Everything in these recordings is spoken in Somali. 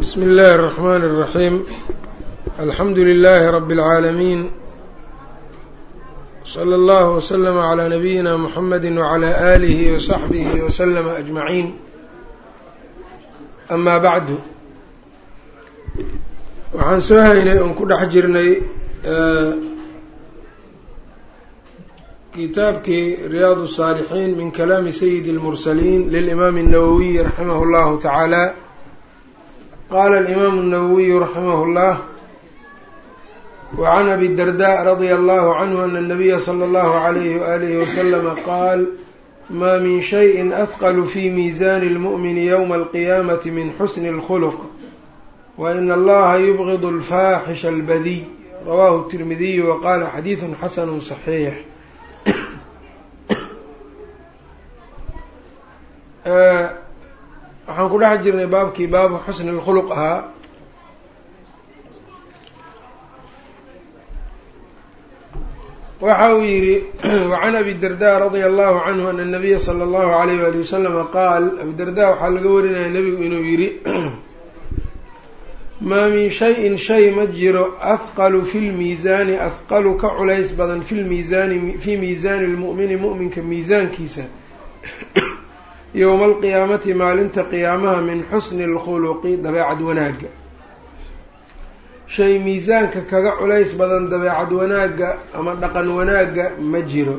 bsmi اllahi الرحmn الرaحيم alxamdu لlh رb العaalمين slى اllه وslm عlى نabiyina mحamedi وعlى آlih وصaxbih وslm أجmaعin ama bعdu waxaan soo haynay oon ku dhex jirnay kitaabkii ryaad الصاalحiin min kalaami syidi الmurslin lلإmaam الnawwiي raximah اllahu taعaalى qala alimaamu الnawawiyu raximah اllah wacan abi darda radia allahu canhu ana الnabiya slى اllahu عalayhi waalihi waslama qaal ma min shayi afqlu fi miizani اlmu'mini ywma alqiyaamati min xusni اlkhulq wain allaha yubgid alfaaxisha albadiy rawahu الtirmidiyu waqala xadiidu xasanu صaxiix waxaan ku dhex jirnay baabkii baabu xusni اlkhuluq ahaa. Waxa uu yihi wacan abi darda radia allahu canhu ana nabiya sala allahu alayh wali wasalama qaal abi waxaa laga warinaya nebigu inuu yihi maa min shayin shay ma jiro afqalu fi lmiisaani afqalu ka culays badan fi lmiisaani fii miisaani lmu'mini mu'minka miisaankiisa yowma alqiyaamati maalinta qiyaamaha min xusni اlkhuluqi dabeecad wanaagga. Shay miisaanka kaga culays badan dabeecad wanaagga ama dhaqan wanaagga ma jiro.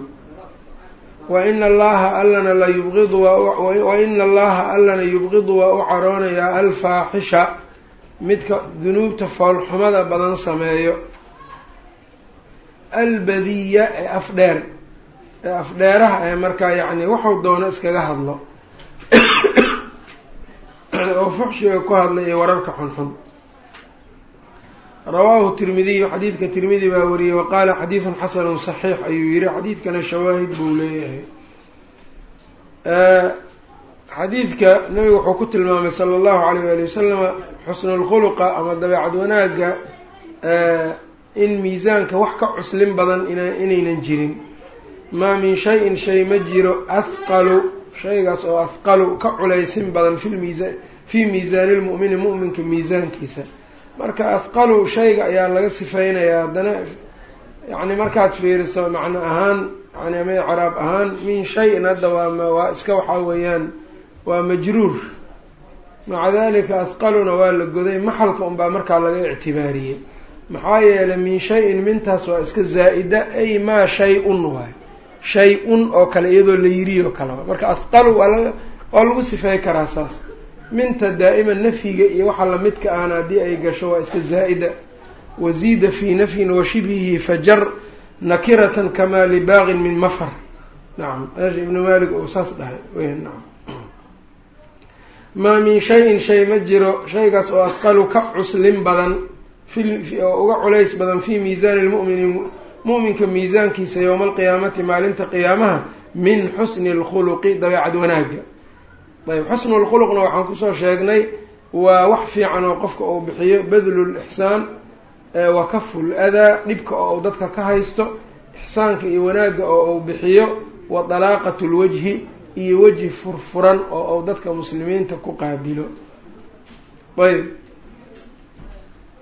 Wa ina allaha allana la yubqidu wa ina allaha allana yubqidu waa u caroonayaa alfaaxisha midka dunuubta foolxumada badan sameeyo. Albadiya ee afdheer ee afdheeraha ee markaa yacni waxuu doono iskaga hadlo oo fuxshiga ku hadlay iyo wararka xunxun. Rawaahu tirmidiyu xadiidka tirmidi baa wariyey wa qaala xadiidun xasanun saxiix ayuu yihi xadiidkana shawaahid buu leeyahay. Xadiidka nabigu wuxuu ku tilmaamay sala allahu alayh waali wasalama xusnulkhuluqa ama dabeecad wanaagga in miisaanka wax ka cuslin badan inaynan jirin. Maa min shayin shay ma jiro ahqalu shaygaas oo ahqalu ka culaysin badan filmiisa fii miisaani lmu'mini mu'minka miisaankiisa. Marka ahqalu shayga ayaa laga sifeynayaa haddana yacni markaad fiiriso macno ahaan yani ama ahaan min shay-in hadda waa waa iska waxaa weeyaan waa majruur. Maca dalika ahqaluna waa la goday maxalka unbaa markaa laga ictibaariyey. Maxaa yeelay min shay-in mintaas waa iska zaa-ida ay maa shay-un waay shay-un oo kale iyadoo la yirioo kaleba marka ahqalu waa waa lagu sifey karaa saas. Minta daa'iman nafyiga iyo waxa lamidka ahna haddii ay gasho waa iska zaa-ida. Waziida fii nafyin wa shibhihi fajar nakiratan kamaa libaaqin min mafar. Nacam meesha ibnu malik uu saas dhahay. Wey nacam maa min shayin shay ma jiro. Shaygaas oo adqalu ka cuslin badan oo uga culays badan fii miisaani lmu'mini mu'minka miisaankiisa yowma alqiyaamati maalinta qiyaamaha min xusni اlkhuluqi dabeecad wanaagga. Ayb xusnu lkhuluqna waxaan ku soo sheegnay waa wax fiican oo qofka uu bixiyo badlu lixsaan wa kafu ladaa dhibka oo uu dadka ka haysto ixsaanka iyo wanaagga oo uu bixiyo wa dalaaqat lwajhi iyo weji furfuran oo uu dadka muslimiinta ku qaabilo. Ayb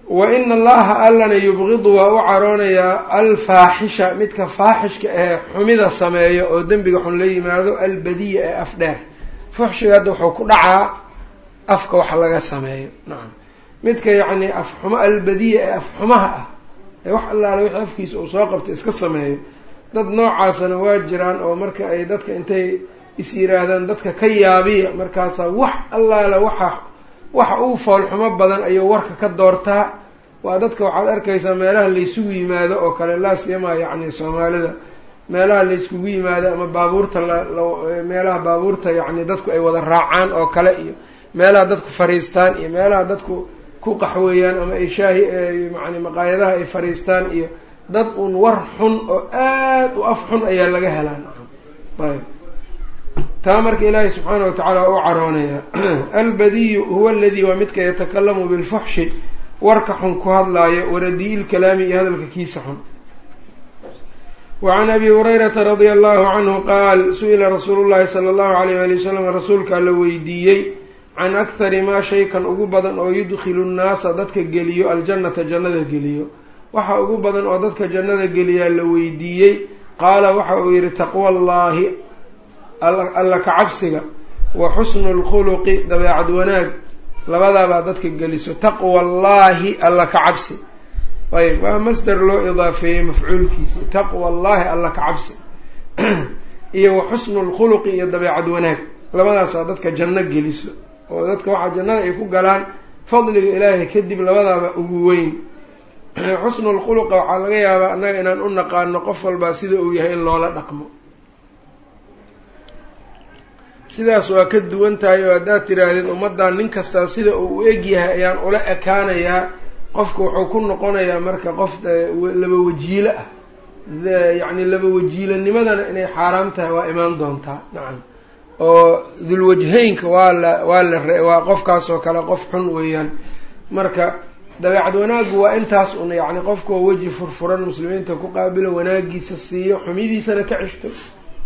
wa ina allaha allana yubqidu waa u caroonayaa alfaaxisha midka faaxishka ee xumida sameeyo oo dembiga xun la yimaado albadiya ee afdheer. Fuxshiga hadda wuxuu ku dhacaa afka wax laga sameeyo. Nacam midka yacni afxumo albadiya ee afxumaha ah ee wax allaale wixii afkiisa uu soo qabtay iska sameeyo dad noocaasana waa jiraan oo marka ay dadka intay is yiraahdaan dadka ka yaabiya markaasaa wax allaale waxa waxa uu foolxumo badan ayuu warka ka doortaa. Waa dadka waxaad arkaysaa meelaha laysugu yimaado oo kale laa siyamaa yacni soomaalida. Meelaha layskugu yimaado ama baabuurta meelaha baabuurta yacni dadku ay wada raacaan oo kale iyo meelaha dadku fariistaan iyo meelaha dadku ku qaxweeyaan ama ay shaahi yani maqaayadaha ay fariistaan iyo dad un war xun oo aad u af xun ayaa laga helaa. Ayb taa marka ilaahay subxaana wa tacaala u caroonaya albadiyu huwa aladii waa midka yatakalamu bilfuxshi warka xun ku hadlaayo waradiyi lkalaami iyo hadalka kiisa xun. Wacan abi hurayrata radia allahu canhu qaal su'ila rasuulu llahi sala allahu alayh wali wasalam rasuulkaa la weydiiyey can akhari maa shaykan ugu badan oo yudkhilu nnaasa dadka geliyo aljannata jannada geliyo. Waxa ugu badan oo dadka jannada geliyaa la weydiiyey qaala waxa uu yidhi taqwa allaahi alla ka cabsiga wa xusnu lkhuluqi dabeecad wanaag. Labadaabaa dadka geliso. Taqwa allaahi alla ka cabsi. Ayb waa masder loo idaafeeyey mafcuulkiisi taqwa allaahi alla ka cabsi. Iyo wa xusnu lkhuluqi iyo dabeecad wanaag. Labadaasaa dadka janno geliso. Oo dadka waxaa jannada ay ku galaan fadliga ilaahay kadib labadaaba ugu weyn. Xusnu lkhuluqa waxaa laga yaabaa annaga inaan u naqaano qof walbaa sida uu yahay in loola dhaqmo sidaas waa ka duwan tahay oo haddaad tiraahdid ummaddan nin kastaa sida uu u eg yahay ayaan ula ekaanayaa qofka wuxuu ku noqonayaa marka qof laba wajiilo ah. Yacni laba wajiilanimadana inay xaaraam tahay waa imaan doontaa. Nacam. Oo dulwajhaynka waa la waa la waa qofkaas oo kale qof xun weeyaan. Marka dabeecad wanaaggu waa intaas un yacni qofkao weji furfuran muslimiinta ku qaabilo wanaagiisa siiyo xumidiisana ka ceshto.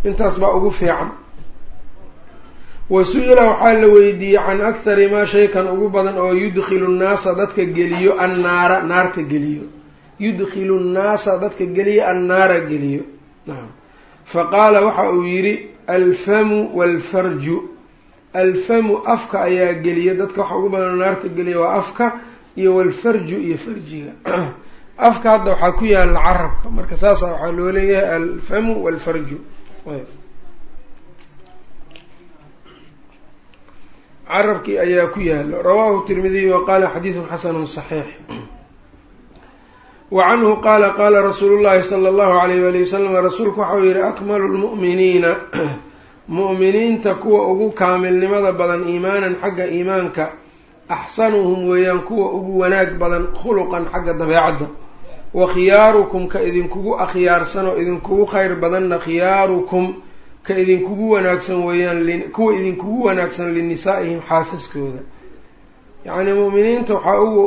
Intaas baa ugu fiican wa su'ila waxaa la weydiiyey can akhari maa shaykan ugu badan oo yudkhilu nnaasa dadka geliyo annaara naarta geliyo. Yudkhilu nnaasa dadka geliyo annaara geliyo. Nacam fa qaala waxa uu yidhi alfamu waalfarju alfamu afka ayaa geliya dadka waxa ugu badan naarta geliya waa afka iyo walfarju iyo farjiga. Afka hadda waxaa ku yaalla carabka. Marka saasa waxaa loo leeyahay alfamu waalfarju carabkii ayaa ku yaalo rawaahu tirmidiy wa qaala xadiidun xasanun saxiix. Wa canhu qaala qaala rasuulu llahi sala allahu alayh wali wasalam rasuulku waxau yihi akmalu lmu'miniina mu'miniinta kuwa ugu kaamilnimada badan iimaanan xagga iimaanka axsanuhum weeyaan kuwa ugu wanaag badan khuluqan xagga dabeecadda. Wa khiyaarukum ka idinkugu akhyaarsan oo idinkugu kheyr badanna khiyaarukum ka idinkugu wanaagsan weeyaan kuwa idinkugu wanaagsan linisaa-ihim xaasaskooda. Yacnii mu'miniinta waxaa ugu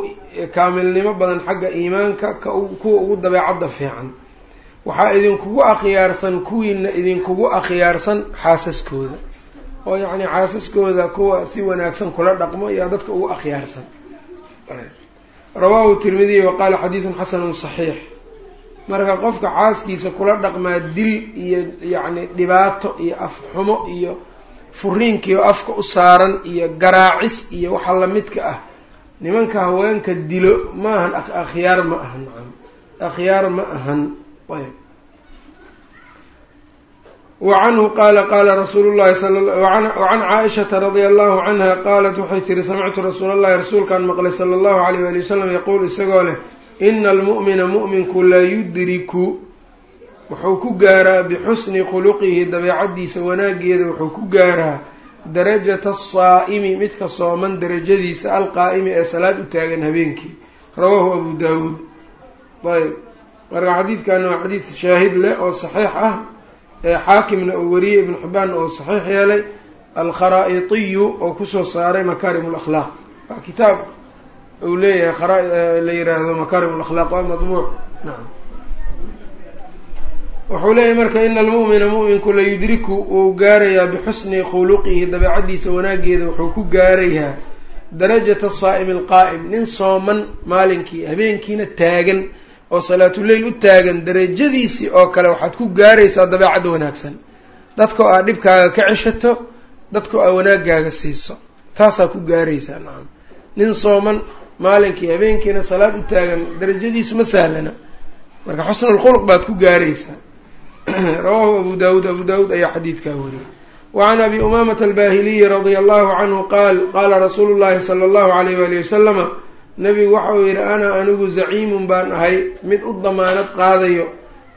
kaamilnimo badan xagga iimaanka ka kuwa ugu dabeecadda fiican. Waxaa idinkugu akhyaarsan kuwiina idinkugu akhyaarsan xaasaskooda. Oo yacni xaasaskooda kuwa si wanaagsan kula dhaqmo ayaa dadka ugu akhyaarsan rawaahu tirmidiy wa qaala xadiidun xasanun saxiix marka qofka xaaskiisa kula dhaqmaa dil iyo yacni dhibaato iyo afxumo iyo furiinkiio afka u saaran iyo garaacis iyo waxa lamidka ah. Nimanka haweenka dilo ma ahan akhyaar ma ahan nacam. Akhyaar ma ahan. Ayb wa canhu qaala qaala rasuulu llahi wacan caaishata radia allahu canha qaalat waxay tiri samictu rasuula llahi rasuulkaan maqlay sala allahu alayh wali wasalam yaquul isagoo leh ina almu'mina mu'minku la yudriku wuxuu ku gaaraa bixusni khuluqihi dabeecaddiisa wanaageeda wuxuu ku gaaraa darajata asaa'imi midka sooman darajadiisa alqaa'imi ee salaad u taagan habeenkii. Rawaahu abu daawuud. Ayb marka xadiidkana waa xadiid shaahid leh oo saxiix ah ee xaakimna uu wariyey ibnu xibbaanna oo saxiix yeelay alkharaa'itiyu oo ku soo saaray makaarim alakhlaaq waa kitaab uu leeyahay la yiraahdo makaarim alakhlaaq waa madbuuc nacam wuxuu leeyahay marka ina almu'mina mu'minku la yudriku wuu gaarayaa bixusni khuluqihi dabeecaddiisa wanaageeda wuxuu ku gaarayaa darajata saa'imi alqaa'im nin sooman maalinkii habeenkiina taagan oo salaatuleyl u taagan darajadiisii oo kale waxaad ku gaaraysaa dabeecadda wanaagsan. Dadkao aad dhibkaaga ka ceshato dadkao aad wanaagaaga siiso taasaa ku gaaraysaa nacam nin sooman maalinkii habeenkiina salaad u taagan darajadiisu ma sahlana. Marka xusnulkhuluq baad ku gaaraysaa. Rawaahu abu daawuud abu daawuud ayaa xadiidkaa wariyay wa can abi umaamata albaahiliyi radia allahu canhu qaal qaala rasuulu llahi sala allahu alayh waali wasalama nabigu waxa uu yidhi ana anigu zaciimun baan ahay mid u damaanad qaadayo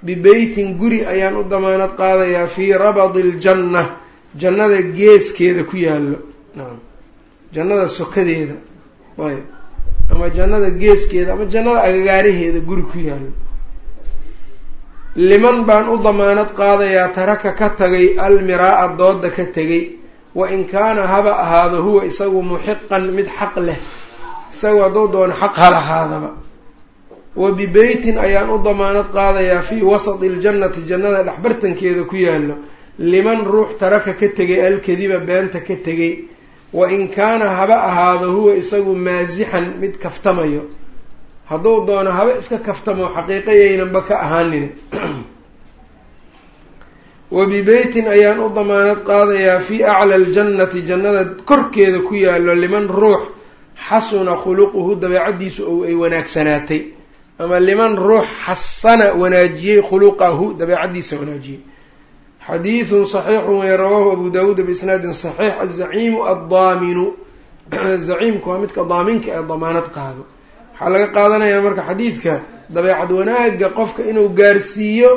bibeytin guri ayaan u damaanad qaadayaa fii rabadi aljanna jannada geeskeeda ku yaallo. Jannada sokadeeda. Ayb ama jannada geeskeeda ama jannada agagaaraheeda guri ku yaallo liman baan u damaanad qaadayaa taraka ka tagay almiraa-a dooda ka tegay. Wa in kaana haba ahaado huwa isagu muxiqan mid xaq leh. Isagu hadduu doono xaq hal ahaadaba. Wa bibeytin ayaan u damaanad qaadayaa fii wasati iljannati jannada dhexbartankeeda ku yaallo liman ruux taraka ka tegay alkadiba beenta ka tegay wain kaana haba ahaado huwa isagu maasixan mid kaftamayo. Hadduu doono haba iska kaftamo xaqiiqayaynanba ka ahaanin. Wa bibeytin ayaan u damaanad qaadayaa fii acla aljannati jannada korkeeda ku yaallo liman ruux xasuna khuluquhu dabeecaddiisu ou ay wanaagsanaatay. Ama liman ruux xasana wanaajiyey khuluqahu dabeecaddiisa wanaajiyey xadiidun saxiixun wey rawaahu abu daawuuda biisnaadin saxiix. Azaciimu addaaminu. Zaciimku waa midka daaminka ee damaanad qaado. Waxaa laga qaadanayaa marka xadiidka dabeecad wanaagga qofka inuu gaarsiiyo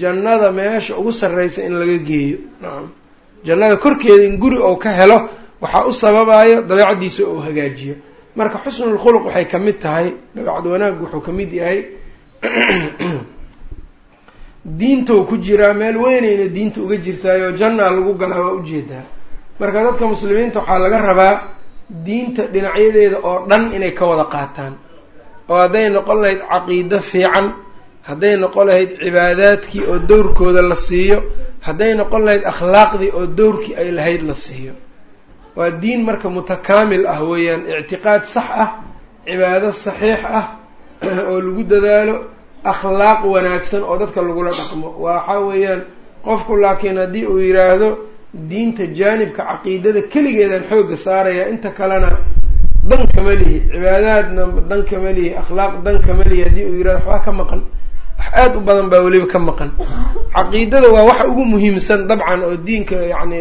jannada meesha ugu sarreysa in laga geeyo. Nacam jannada korkeeda in guri ou ka helo waxaa u sababayo dabeecaddiisa ou hagaajiyo. Marka xusnulkhuluq waxay ka mid tahay dabeecad wanaag wuxuu ka mid yahay diintou ku jiraa meel weynayna diinta uga jirtaayoo jannaa lagu galaa waa u jeedaa marka dadka muslimiinta waxaa laga rabaa diinta dhinacyadeeda oo dhan inay ka wada qaataan. Oo hadday noqon lahayd caqiido fiican hadday noqon lahayd cibaadaadkii oo dowrkooda la siiyo hadday noqon lahayd akhlaaqdii oo dowrkii ay lahayd la siiyo. Waa diin marka mutakaamil ah weeyaan ictiqaad sax ah cibaado saxiix ah oo lagu dadaalo akhlaaq wanaagsan oo dadka lagula dhaqmo. Waxa weeyaan qofku laakiin haddii uu yidhaahdo diinta jaanibka caqiidada keligeedaan xoogga saaraya inta kalena dan kama lihi. Cibaadaadna dan kama lihi akhlaaq dan kama lihi. Haddii uu yihahdo waxbaa ka maqan wax aada u badan baa weliba ka maqan. Caqiidada waa waxa ugu muhiimsan dabcan oo diinka yacni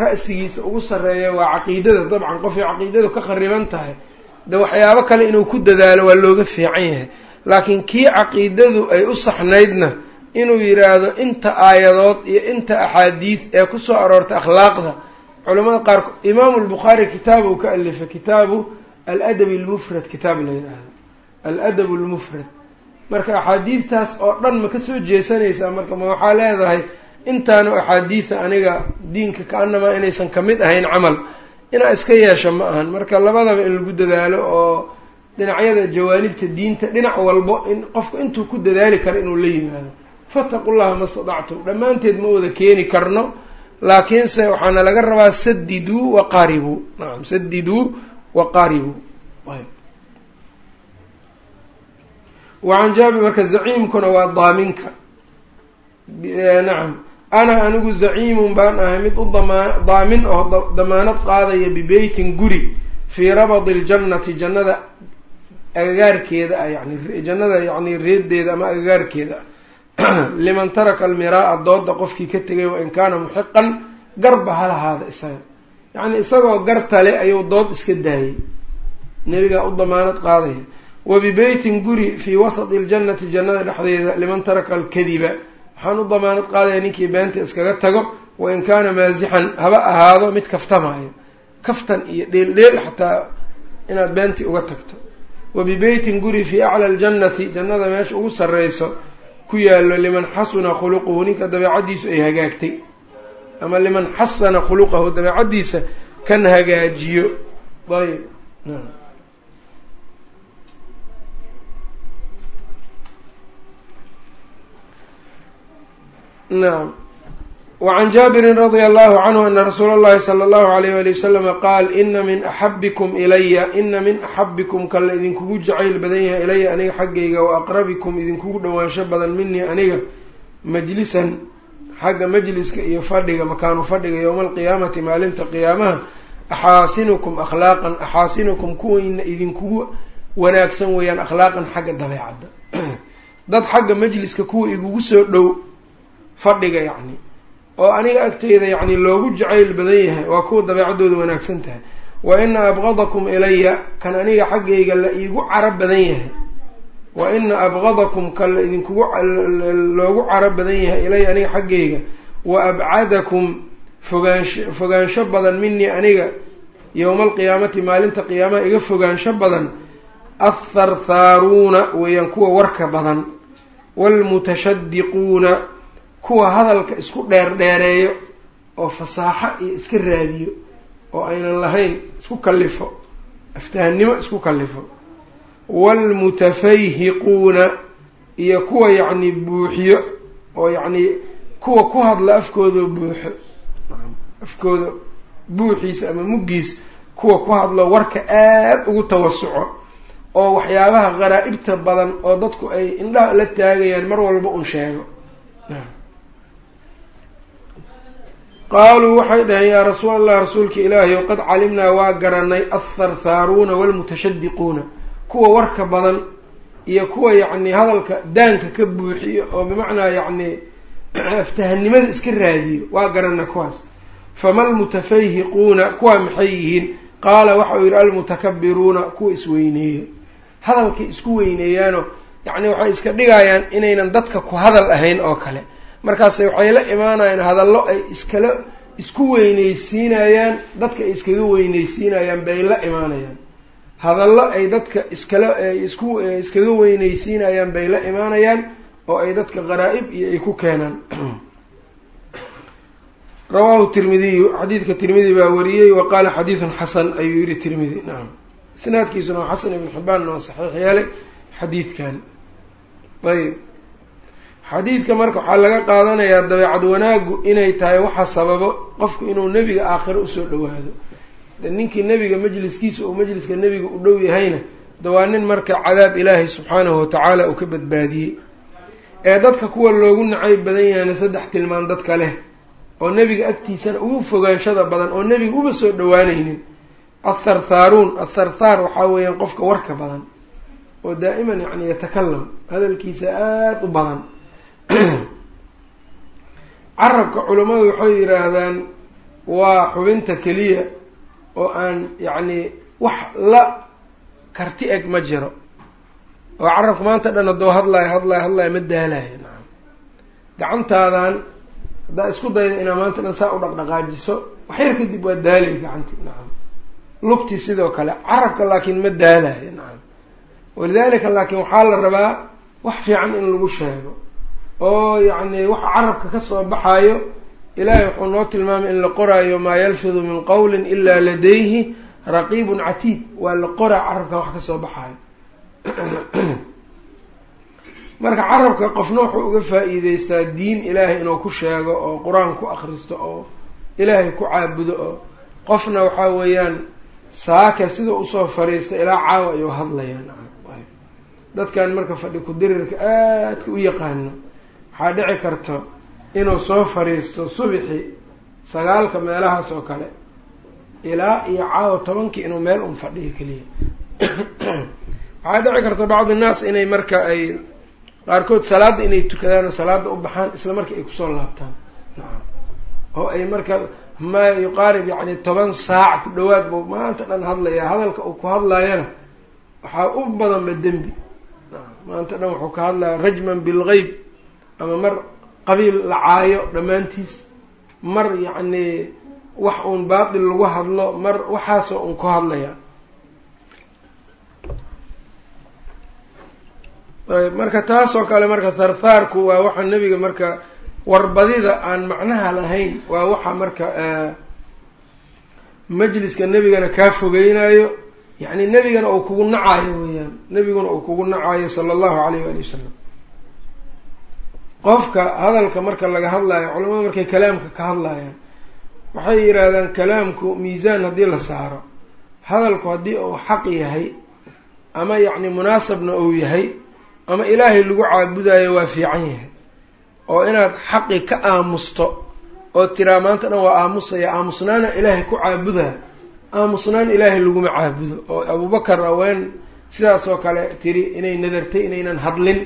ra-sigiisa ugu sarreeya waa caqiidada dabcan. Qofay caqiidadu ka khariban tahay de waxyaabo kale inuu ku dadaalo waa looga fiican yahay laakiin kii caqiidadu ay u saxnaydna inuu yidhaahdo inta aayadood iyo inta axaadiid ee ku soo aroortay akhlaaqda culamada qaarkood imaamu lbukhaari kitaab uu ka alifay kitaabu aladab almufrad kitaab la yidhaahdo aladab almufrad. Marka axaadiidtaas oo dhan ma ka soo jeesanaysaa? Marka ma waxaa leedahay intaanu axaadiida aniga diinka ka-anamaa inaysan ka mid ahayn camal. Inaa iska yeesho ma ahan. Marka labadaba in lagu dadaalo oo dhinacyada jawaanibta diinta dhinac walbo in qofku intuu ku dadaali karo inuu la yimaado. Fataqu llaha ma stadactum dhammaanteed ma wada keeni karno laakiinse waxaana laga rabaa sadiduu waqaaribuu nacam sadiduu waqaaribuu ayb. Wacan jaabir marka zaciimkuna waa daaminka. Nacam ana anigu zaciimun baan ahay mid u damaa daamin oo damaanad qaadaya bibeytin guri fii rabadi ljannati jannada agagaarkeeda ah yani jannada yani reedeeda ama agagaarkeeda ah liman taraka almiraa-a dooda qofkii ka tegay wain kaana muxiqan garba ha lahaada isaga. Yacni isagoo gartale ayuu dood iska daayay. Nebigaa u damaanad qaadaya wa bibeytin guri fii wasati ljannati jannada dhexdeeda liman taraka alkadiba. Waxaan u damaanad qaadaya ninkii beenta iskaga tago wain kaana maasixan haba ahaado mid kaftamaayo. Kaftan iyo dheeldheel xataa inaad beentii uga tagto wa bibeytin guri fii acla aljannati jannada meesha ugu sarreyso ku yaallo liman xasuna khuluquhu ninka dabeecaddiisu ay hagaagtay. ama liman xasana khuluqahu dabeecaddiisa kan hagaajiyo. ayb nacam wacan jaabirin radia allahu canhu ana rasuula allahi sala allahu alayh wali wasalama qaal ina min axabikum ilaya ina min axabikum kala idinkugu jacayl badan yahay ilaya aniga xaggayga wa aqrabikum idinkugu dhowaansho badan minii aniga majlisan xagga majliska iyo fadhiga makaanu fadhiga yowma alqiyaamati maalinta qiyaamaha axaasinukum akhlaaqan axaasinukum kuwayna idinkugu wanaagsan weeyaan akhlaaqan xagga dabeecadda dad xagga majliska kuwa igugu soo dhow fadhiga yacni oo aniga agteyda yacni loogu jacayl badan yahay waa kuwa dabeecaddooda wanaagsan tahay. Wa ina abqadakum ilaya kan aniga xaggayga la iigu carab badan yahay. Wa ina abqadakum kan la idinkugu loogu carab badan yahay ilaya aniga xaggayga. Wa abcadakum fogaansho fogaansho badan minii aniga yowma alqiyaamati maalinta qiyaamaha iga fogaansho badan. Atharthaaruuna weeyaan kuwa warka badan. Waalmutashadiquuna kuwa hadalka isku dheerdheereeyo oo fasaaxo iyo iska raadiyo oo aynan lahayn isku kallifo aftahannimo isku kallifo. Waalmutafayhiquuna iyo kuwa yacni buuxiyo oo yacni kuwa ku hadla afkooda buuxo afkooda buuxiisa ama muggiis kuwa ku hadlo warka aada ugu tawasuco oo waxyaabaha qaraa-ibta badan oo dadku ay indhaha la taagayaan mar walba un sheego qaaluu waxay dhaheen yaa rasuul allah rasuulka ilaahi o qad calimnaa waa garanay altharthaaruuna waalmutashadiquuna kuwa warka badan iyo kuwa yacni hadalka daanka ka buuxiyo oo bimacnaa yacni aftahanimada iska raadiyo waa garanay kuwaas. Fama almutafayhiquuna kuwaa maxay yihiin? Qaala waxa uu yidhi almutakabiruuna kuwa isweyneeyo hadalkay isku weyneeyaano yacni waxay iska dhigayaan inaynan dadka ku hadal ahayn oo kale markaase waxay la imaanayaan hadallo ay iskala isku weyneysiinayaan dadka ay iskaga weyneysiinayaan bay la imaanayaan. Hadallo ay dadka iskala isku iskaga weyneysiinayaan bay la imaanayaan oo ay dadka qaraa-ib iyo ay ku keenaan. Rawaahu tirmidiyu xadiidka tirmidi baa wariyey wa qaala xadiidun xasan ayuu yihi tirmidi nacam isnaadkiisuna xasan ibn xibbaanna waa saxiix yeelay xadiidkan. Ayb xadiidka marka waxaa laga qaadanayaa dabeecad wanaaggu inay tahay waxa sababo qofku inuu nebiga aakhiro u soo dhawaado de ninkii nebiga majliskiisa uu majliska nebiga u dhow yahayna de waa nin marka cadaab ilaahay subxaanahu watacaala uu ka badbaadiyey. Ee dadka kuwa loogu nacayb badan yahayna saddex tilmaan dadka leh oo nebiga agtiisana ugu fogaanshada badan oo nebiga uba soo dhawaanaynin atharthaaruun atharthaar waxaa weeyaan qofka warka badan oo daa'iman yacni yatakalam hadalkiisa aada u badan carabka culammadu waxay yidhaahdaan waa xubinta keliya oo aan yacni wax la karti eg ma jiro. Oo carabka maanta dhan haddoo hadlaayo hadlaayo hadlaayo ma daalayo nacam. Gacantaadan haddaa isku dayda inaa maanta dhan saa u dhaqdhaqaajiso waxyar kadib waa daalay gacanti nacam. Lugti sidoo kale carabka laakiin ma daalayo nacam. Walidaalika laakiin waxaa la rabaa wax fiican in lagu sheego oo yacni waxa carabka ka soo baxaayo ilaahay wuxuu noo tilmaamay in la qoraayo maa yalfidu min qowlin ilaa ladayhi raqiibun catiid. Waa la qoraa carabkan wax ka soo baxaayo. Marka carabka qofna wuxuu uga faa-iideystaa diin ilaahay inuu ku sheego oo qur'aan ku akristo oo ilaahay ku caabudo oo qofna waxaa weeyaan saaka sidau u soo fariista ilaa caawa ayuu hadlayaan dadkan marka fadhi ku-dirirka aadka u yaqaano waxaa dhici karto inuu soo fariisto subixi sagaalka meelahaas oo kale ilaa iyo caawa tobankii inuu meel un fadhiyo keliya. Waxaa dhici karta bacdi naas inay marka ay qaarkood salaadda inay tukadaan oo salaada u baxaan isla markii ay ku soo laabtaan. Oo ay marka ma yuqaarib yacni toban saac ku dhawaad buu maanta dhan hadlayaa hadalka uu ku hadlaayana waxaa u badanba dembi. Maanta dhan wuxuu ka hadlaya rajman bilgeyb ama mar qabiil la caayo dhammaantiis mar yacni wax uun baatil lagu hadlo mar waxaasoo un ku hadlaya. Ayb marka taasoo kale marka tharthaarku waa waxa nebiga marka warbadida aan macnaha lahayn waa waxa marka majliska nebigana kaa fogeynayo yacni nebigana uu kugu nacaayo weeyaan nebiguna uu kugu nacaayo sala allahu alayh waali wasalam qofka hadalka marka laga hadlayo culamada markay kalaamka ka hadlayaan waxay yidhaahdaan kalaamku miisaan haddii la saaro. Hadalku haddii uu xaq yahay ama yacni munaasabna uu yahay ama ilaahay lagu caabudayo waa fiican yahay. Oo inaad xaqi ka aamusto oo tiraa maanta dhan waa aamusaya aamusnaana ilaahay ku caabudaa aamusnaan ilaahay laguma caabudo. Oo abubakar aween sidaas oo kale tiri inay nadartay inaynan hadlin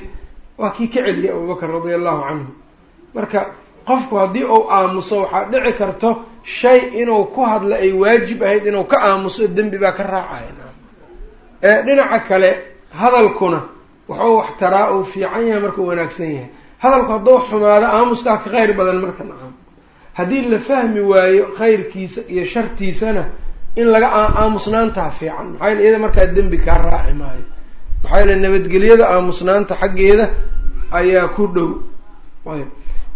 waa kii ka celiyay abubakar radia allahu canhu marka qofku haddii uu aamuso waxaa dhici karto shay inuu ku hadlo ay waajib ahayd inuu ka aamuso dembi baa ka raacaya. Ee dhinaca kale hadalkuna wuxuu wax taraa uu fiican yahay markuu wanaagsan yahay. Hadalku hadduu xumaado aamuskaa ka kheyr badan marka nacam. Haddii la fahmi waayo khayrkiisa iyo shartiisana in laga aamusnaantaa fiican. Maxaa yele iyada markaa dembi kaa raaci maayo maxaa yeele nabadgelyada aamusnaanta xaggeeda ayaa ku dhow. Ayb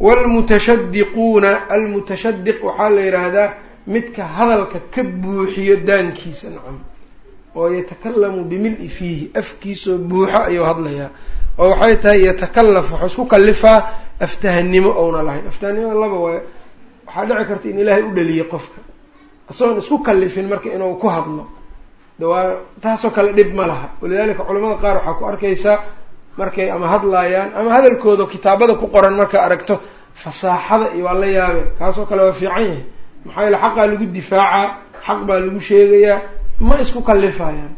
waalmutashadiquuna almutashadiq waxaa la yidhaahdaa midka hadalka ka buuxiyo daankiisa nacam oo yatakalamu bimil-i fiihi afkiisoo buuxo ayuu hadlayaa. Oo waxay tahay yatakalaf waxuu isku kalifaa aftahanimo ouna lahayn. Aftahanimada laba waay waxaa dhici karta in ilaahay u dhaliyo qofka. Isagoon isku kallifin marka inuu ku hadlo dawaa taasoo kale dhib ma laha. Walidaalika culamada qaar waxaa ku arkaysaa markay ama hadlaayaan ama hadalkooda kitaabada ku qoran markaa aragto fasaaxada iyo waa la yaabe kaasoo kale waa fiican yahay. Maxaa yaele xaqaa lagu difaacaa xaq baa lagu sheegayaa ma isku kallifayaan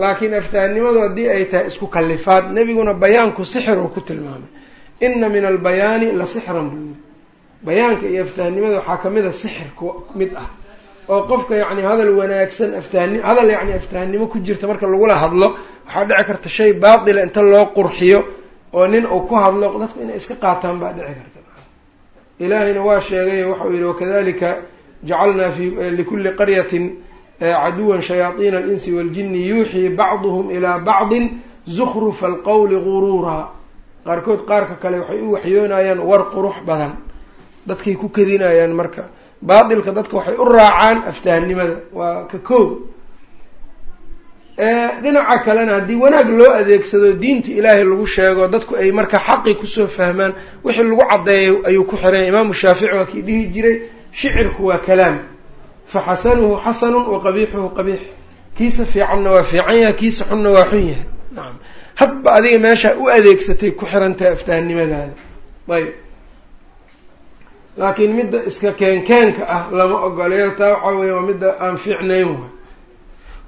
laakiin aftahanimadu haddii ay tahay isku kallifaad nebiguna bayaanku sixir uu ku tilmaamay. Ina min albayaani la sixran buu yiri bayaanka iyo aftahanimada waxaa ka mid a sixir ku mid ah oo qofka yacni hadal wanaagsan aftahani hadal yacni aftahanimo ku jirta marka lagula hadlo waxaa dhici karta shay baatila inta loo qurxiyo oo nin uu ku hadlo dadku inay iska qaataan baa dhici karta. Ilaahayna waa sheegay waxau yihi wakadalika jacalnaa fi likulli qaryatin caduwan shayaaiina alinsi waaljini yuuxii bacduhum ilaa bacdin zukrufa alqowli guruuraa qaarkood qaarka kale waxay u waxyoonayaan war qurux badan dadkay ku kadinayaan marka baatilka dadka waxay u raacaan aftahanimada waa ka koob dhinaca kalena haddii wanaag loo adeegsado diinta ilaahay lagu sheego dadku ay marka xaqi ku soo fahmaan wixii lagu caddeeyay ayuu ku xiray. Imaamu shaafici waa kii dhihi jiray shicirku waa kalaam. Fa xasanuhu xasanun wa qabiixuhu qabiix. Kiisa fiicanna waa fiican yahay kiisa xunna waa xun yahay. Nacam hadba adiga meesha u adeegsatay ku xirantahay aftahanimadaada ayb laakiin midda iska keenkeenka ah lama ogoleeyo taa waxaa weya waa midda aan fiicnayn waay.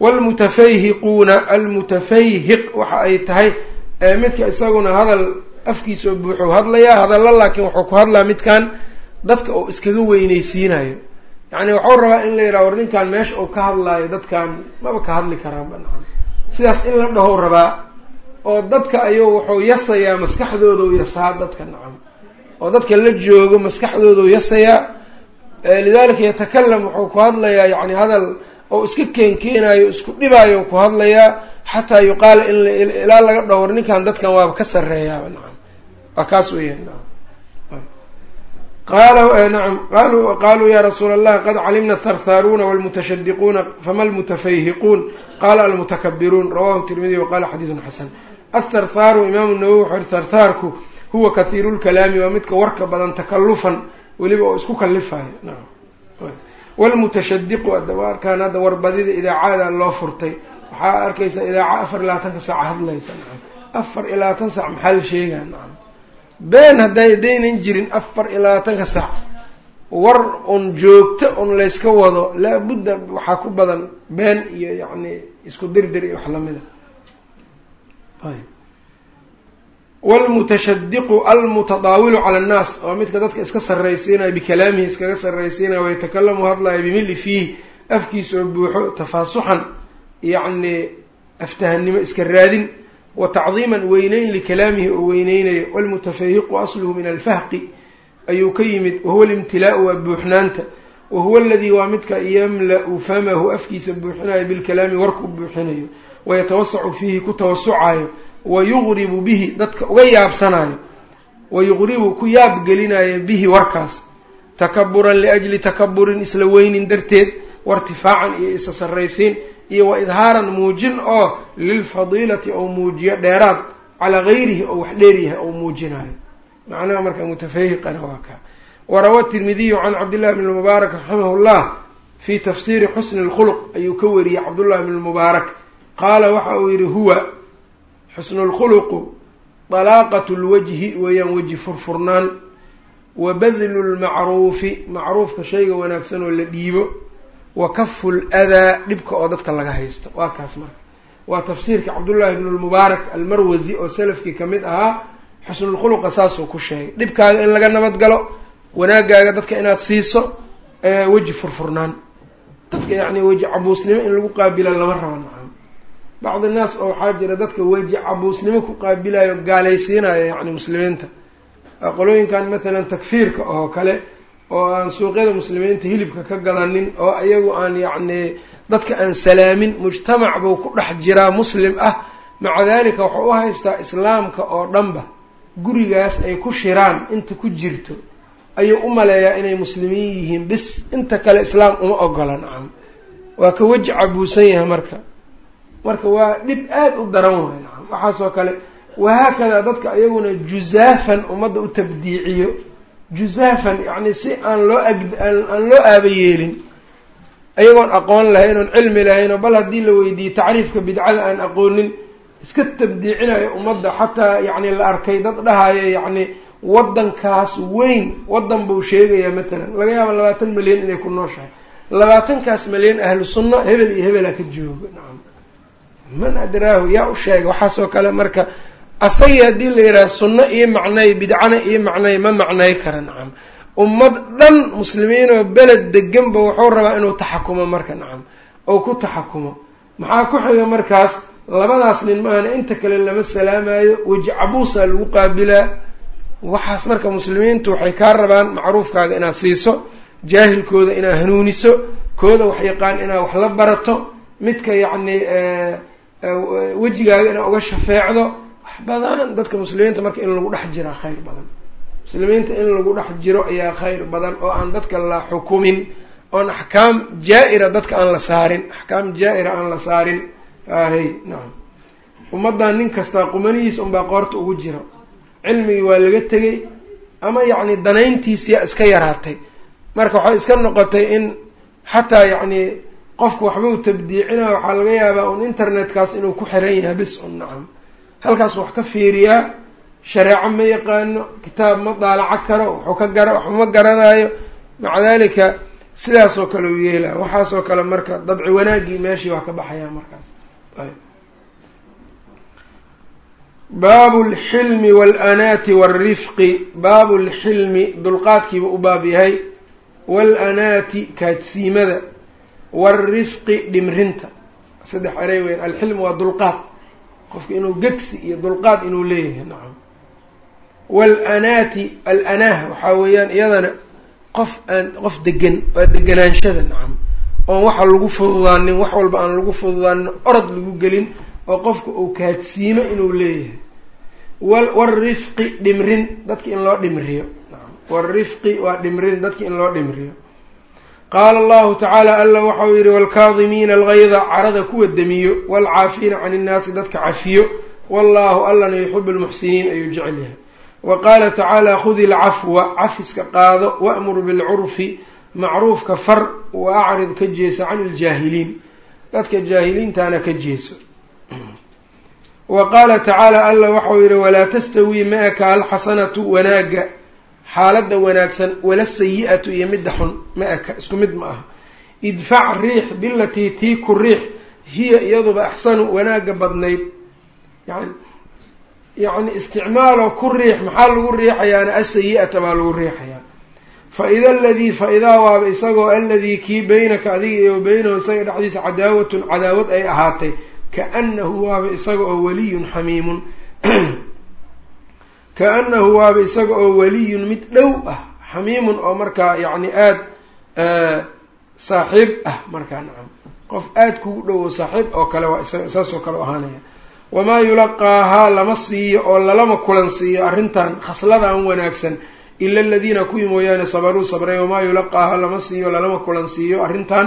Waalmutafayhiquuna almutafayhiq waxa ay tahay midka isaguna hadal afkiisao buuxuu hadlayaa hadalla laakiin wuxuu ku hadlaa midkan dadka uu iskaga weyneysiinayo yacni waxuu rabaa in la yidhaha war ninkan meesha uu ka hadlaayo dadkan maba ka hadli karaa banaan sidaas in la dhahow rabaa oo dadka ayuu wuxuu yasayaa maskaxdoodau yasaa dadka nacam oo dadka la joogo maskaxdoodau yasayaa lidalika yatakalam wuxuu ku hadlayaa yani hadal oo iska keenkeenaayo isku dhibaayo ku hadlayaa xataa yuqaala in ilaa laga dhaho war ninkan dadkan waaba ka sarreeyaaba nacam. Waa kaas weeyaan naam nacam qaluu ya rasuula allah qad calimna atharthaaruuna walmutashadiquuna fama almutafayhiquun qaala almutakabiruun rawahu tirmidiy waqala xadiidun xasan. Atharthaaru imaamu nawowi wuxuu yihi tharthaarku huwa kathiiru lkalaami waa midka warka badan takallufan weliba oo isku kalifayo wlmutashadiqu arkaan hadda warbadida idaacada loo furtay. Waxaa arkaysa idaaca afar iyo labaatanka saac hadlaysa. Afar iyo labaatan saac maxaa la sheegaa? Been hadday daynan jirin afar iyo labaatanka saac war un joogto un layska wado laabudda waxaa ku badan been iyo yacni isku dirdir iyo wax lamida ayb wlmutashadiqu almutadaawilu cala annaas waa midka dadka iska sarraysiinayo bikalaamihi iskaga sarraysiinayo wayatakalamu hadlayo bimili fiihi afkiisa oo buuxo tafaasuxan yacni aftahannimo iska raadin wa tacdiiman weyneyn likalaamihi oo weyneynayo walmutafahiqu asluhu min alfahqi ayuu ka yimid wahuwa alimtilaau waa buuxnaanta wahuwa aladii waa midka yamla-u famahu afkiisa buuxinayo bilkalaami warku buuxinayo wayatawasacu fiihi ku tawasucayo wayuqribu bihi dadka uga yaabsanayo wayuqribu ku yaabgelinayo bihi warkaas. Takaburan liajli takaburin isla weynin darteed wairtifaacan iyo isa sarraysiin iyo wa idhaaran muujin oo lilfadiilati ou muujiyo dheeraad calaa gayrihi oo wax dheeryahay ou muujinayo macnaha marka mutafahiqana waa kaa. Warawa tirmidiyu can cabdillahi bn lmubaarak raximah llah fii tafsiiri xusni lkhuluq ayuu ka wariyey cabdullahi bn lmubaarak qaala waxa uu yihi huwa xusnu lkhuluqu dalaaqatu lwajhi weeyaan weji furfurnaan wa badlu lmacruufi macruufka shayga wanaagsan oo la dhiibo wa kafu ladaa dhibka oo dadka laga haysto waa kaas marka. Waa tafsiirka cabdullaahi bnu lmubaarak almarwasi oo salafkii ka mid ahaa xusnulkhuluqa saasuu ku sheegay dhibkaaga in laga nabadgalo wanaagaaga dadka inaad siiso weji furfurnaan. Dadka yacni weji cabuusnimo in lagu qaabila lama nacam bacdi naas oo waxaa jira dadka weji cabuusnimo ku qaabilayo gaalaysiinayo yacni muslimiinta qolooyinkan mathalan takfiirka oo kale oo aan suuqyada muslimiinta hilibka ka gadanin oo iyagu aan yacni dadka aan salaamin mujtamac buu ku dhex jiraa muslim ah maca dalika wuxuu u haystaa islaamka oo dhanba gurigaas ay ku shiraan inta ku jirto ayuu u maleeyaa inay muslimiin yihiin bis inta kale islaam uma ogola nacam waa ka weji cabuusan yahay marka marka waa dhib aada u daran waay nacam waxaasoo kale wahaakadaa dadka iyaguna juzaafan ummadda u tabdiiciyo. Juzaafan yacni si aan loo aan loo aaba yeelin. Ayagoon aqoon lahayn oon cilmi lahayn oo bal haddii la weydiiyo tacriifka bidcada aan aqoonin iska tabdiicinayo ummadda. Xataa yacni la arkay dad dhahaya yacni waddankaas weyn. Waddan buu sheegayaa matalan laga yaaba labaatan milyan inay ku nooshahay. Labaatankaas milyan ahlu sunna hebel iyo hebelaa ka jooga nacam man adraahu yaa u sheegay waxaasoo kale marka asagii haddii la yidhaha sunno iyo macnay bidcana iyo macnay ma macnay kara nacam ummad dhan muslimiinoo beled deganba wuxuu rabaa inuu taxakumo marka nacam oo ku taxakumo. Maxaa ku xiga markaas labadaas nin maahana inta kale lama salaamayo weji cabuusaa lagu qaabilaa. Waxaas marka muslimiintu waxay kaa rabaan macruufkaaga inaad siiso jaahilkooda inaad hanuuniso kooda wax yaqaan inaad wax la barato midka yacni wejigaaga inaad uga shafeecdo wax badan. Dadka muslimiinta marka in lagu dhex jiraa khayr badan. Muslimiinta in lagu dhex jiro ayaa khayr badan oo aan dadka la xukumin oon axkaam jaa-ira dadka aan la saarin. Axkaam jaa-ira aan la saarin. Ahey nacam ummaddan nin kastaa qumanihiisa unbaa qoorta ugu jiro. Cilmigii waa laga tegay ama yacni danayntiisiyaa iska yaraatay. Marka waxay iska noqotay in xataa yacni qofku waxba u tabdiicina waxaa laga yaabaa un internetkaas inuu ku xiran yahay bis un nacam. Halkaas wax ka fiiriyaa shareeco ma yaqaano kitaab ma daalaco karo wuxuu ka gara waxba ma garanayo maca dalika sidaasoo kale u yeelaa waxaasoo kale marka dabci wanaaggii meeshii waa ka baxayaa markaas. Baabu lxilmi waalanaati waalrifqi baabu lxilmi dulqaadkiiba u baab yahay. Waalanaati kaadsiimada waalrifqi dhimrinta. Saddex erey weyn alxilmi waa dulqaad. Qofka inuu gegsi iyo dulqaad inuu leeyahay nacam. Waalanaati alanaah waxaa weeyaan iyadana qof aan qof degan waa deganaanshada nacam. Oon waxa lagu fududaanin wax walba aan lagu fududaanin orod lagu gelin oo qofka uu kaadsiimo inuu leeyahay. Waalrifqi dhimrin dadki in loo dhimriyo waalrifqi waa dhimrin dadki in loo dhimriyo qaala allahu tacaala alla waxau yihi waalkaadimiina algayda carada kuwa demiyo waalcaafiina can innaasi dadka cafiyo wallahu allana yuxibu lmuxsiniin ayuu jecel yahay wa qaala tacaala khudi lcafwa cafiska qaado wa'mur bilcurfi macruufka far wa acrid ka jeesa can iljaahiliin dadka jaahiliintaana ka jeeso wa qaala tacaala alla waxau yihi walaa tastawii ma eka alxasanatu wanaagga xaaladda wanaagsan wala sayi-atu iyo midda xun ma eka isku mid ma aha. Idfac riix bilatii tii ku riix hiya iyaduba axsanu wanaagga badnayd. Yani yacni isticmaaloo ku riix maxaa lagu riixayaana? Asayi-ata baa lagu riixayaa. Fa ida aladii fa idaa waaba isagoo aladii kii beynaka adiga iyo beynahu isaga dhexdiisa cadaawatun cadaawad ay ahaatay kaanahu waaba isaga oo weliyun xamiimun kaanahu waaba isaga oo weliyun mid dhow ah xamiimun oo markaa yacni aada saaxiib ah markaa nacam. Qof aada kugu dhow oo saaxiib oo kale waa saasoo kale ahaanaya. Wamaa yulaqaahaa lama siiyo oo lalama kulan siiyo arrintan khasladan wanaagsan ila aladiina kuwii mooyaane sabaruu sabray wamaa yulaqaahaa lama siiyo lalama kulan siiyo arrintan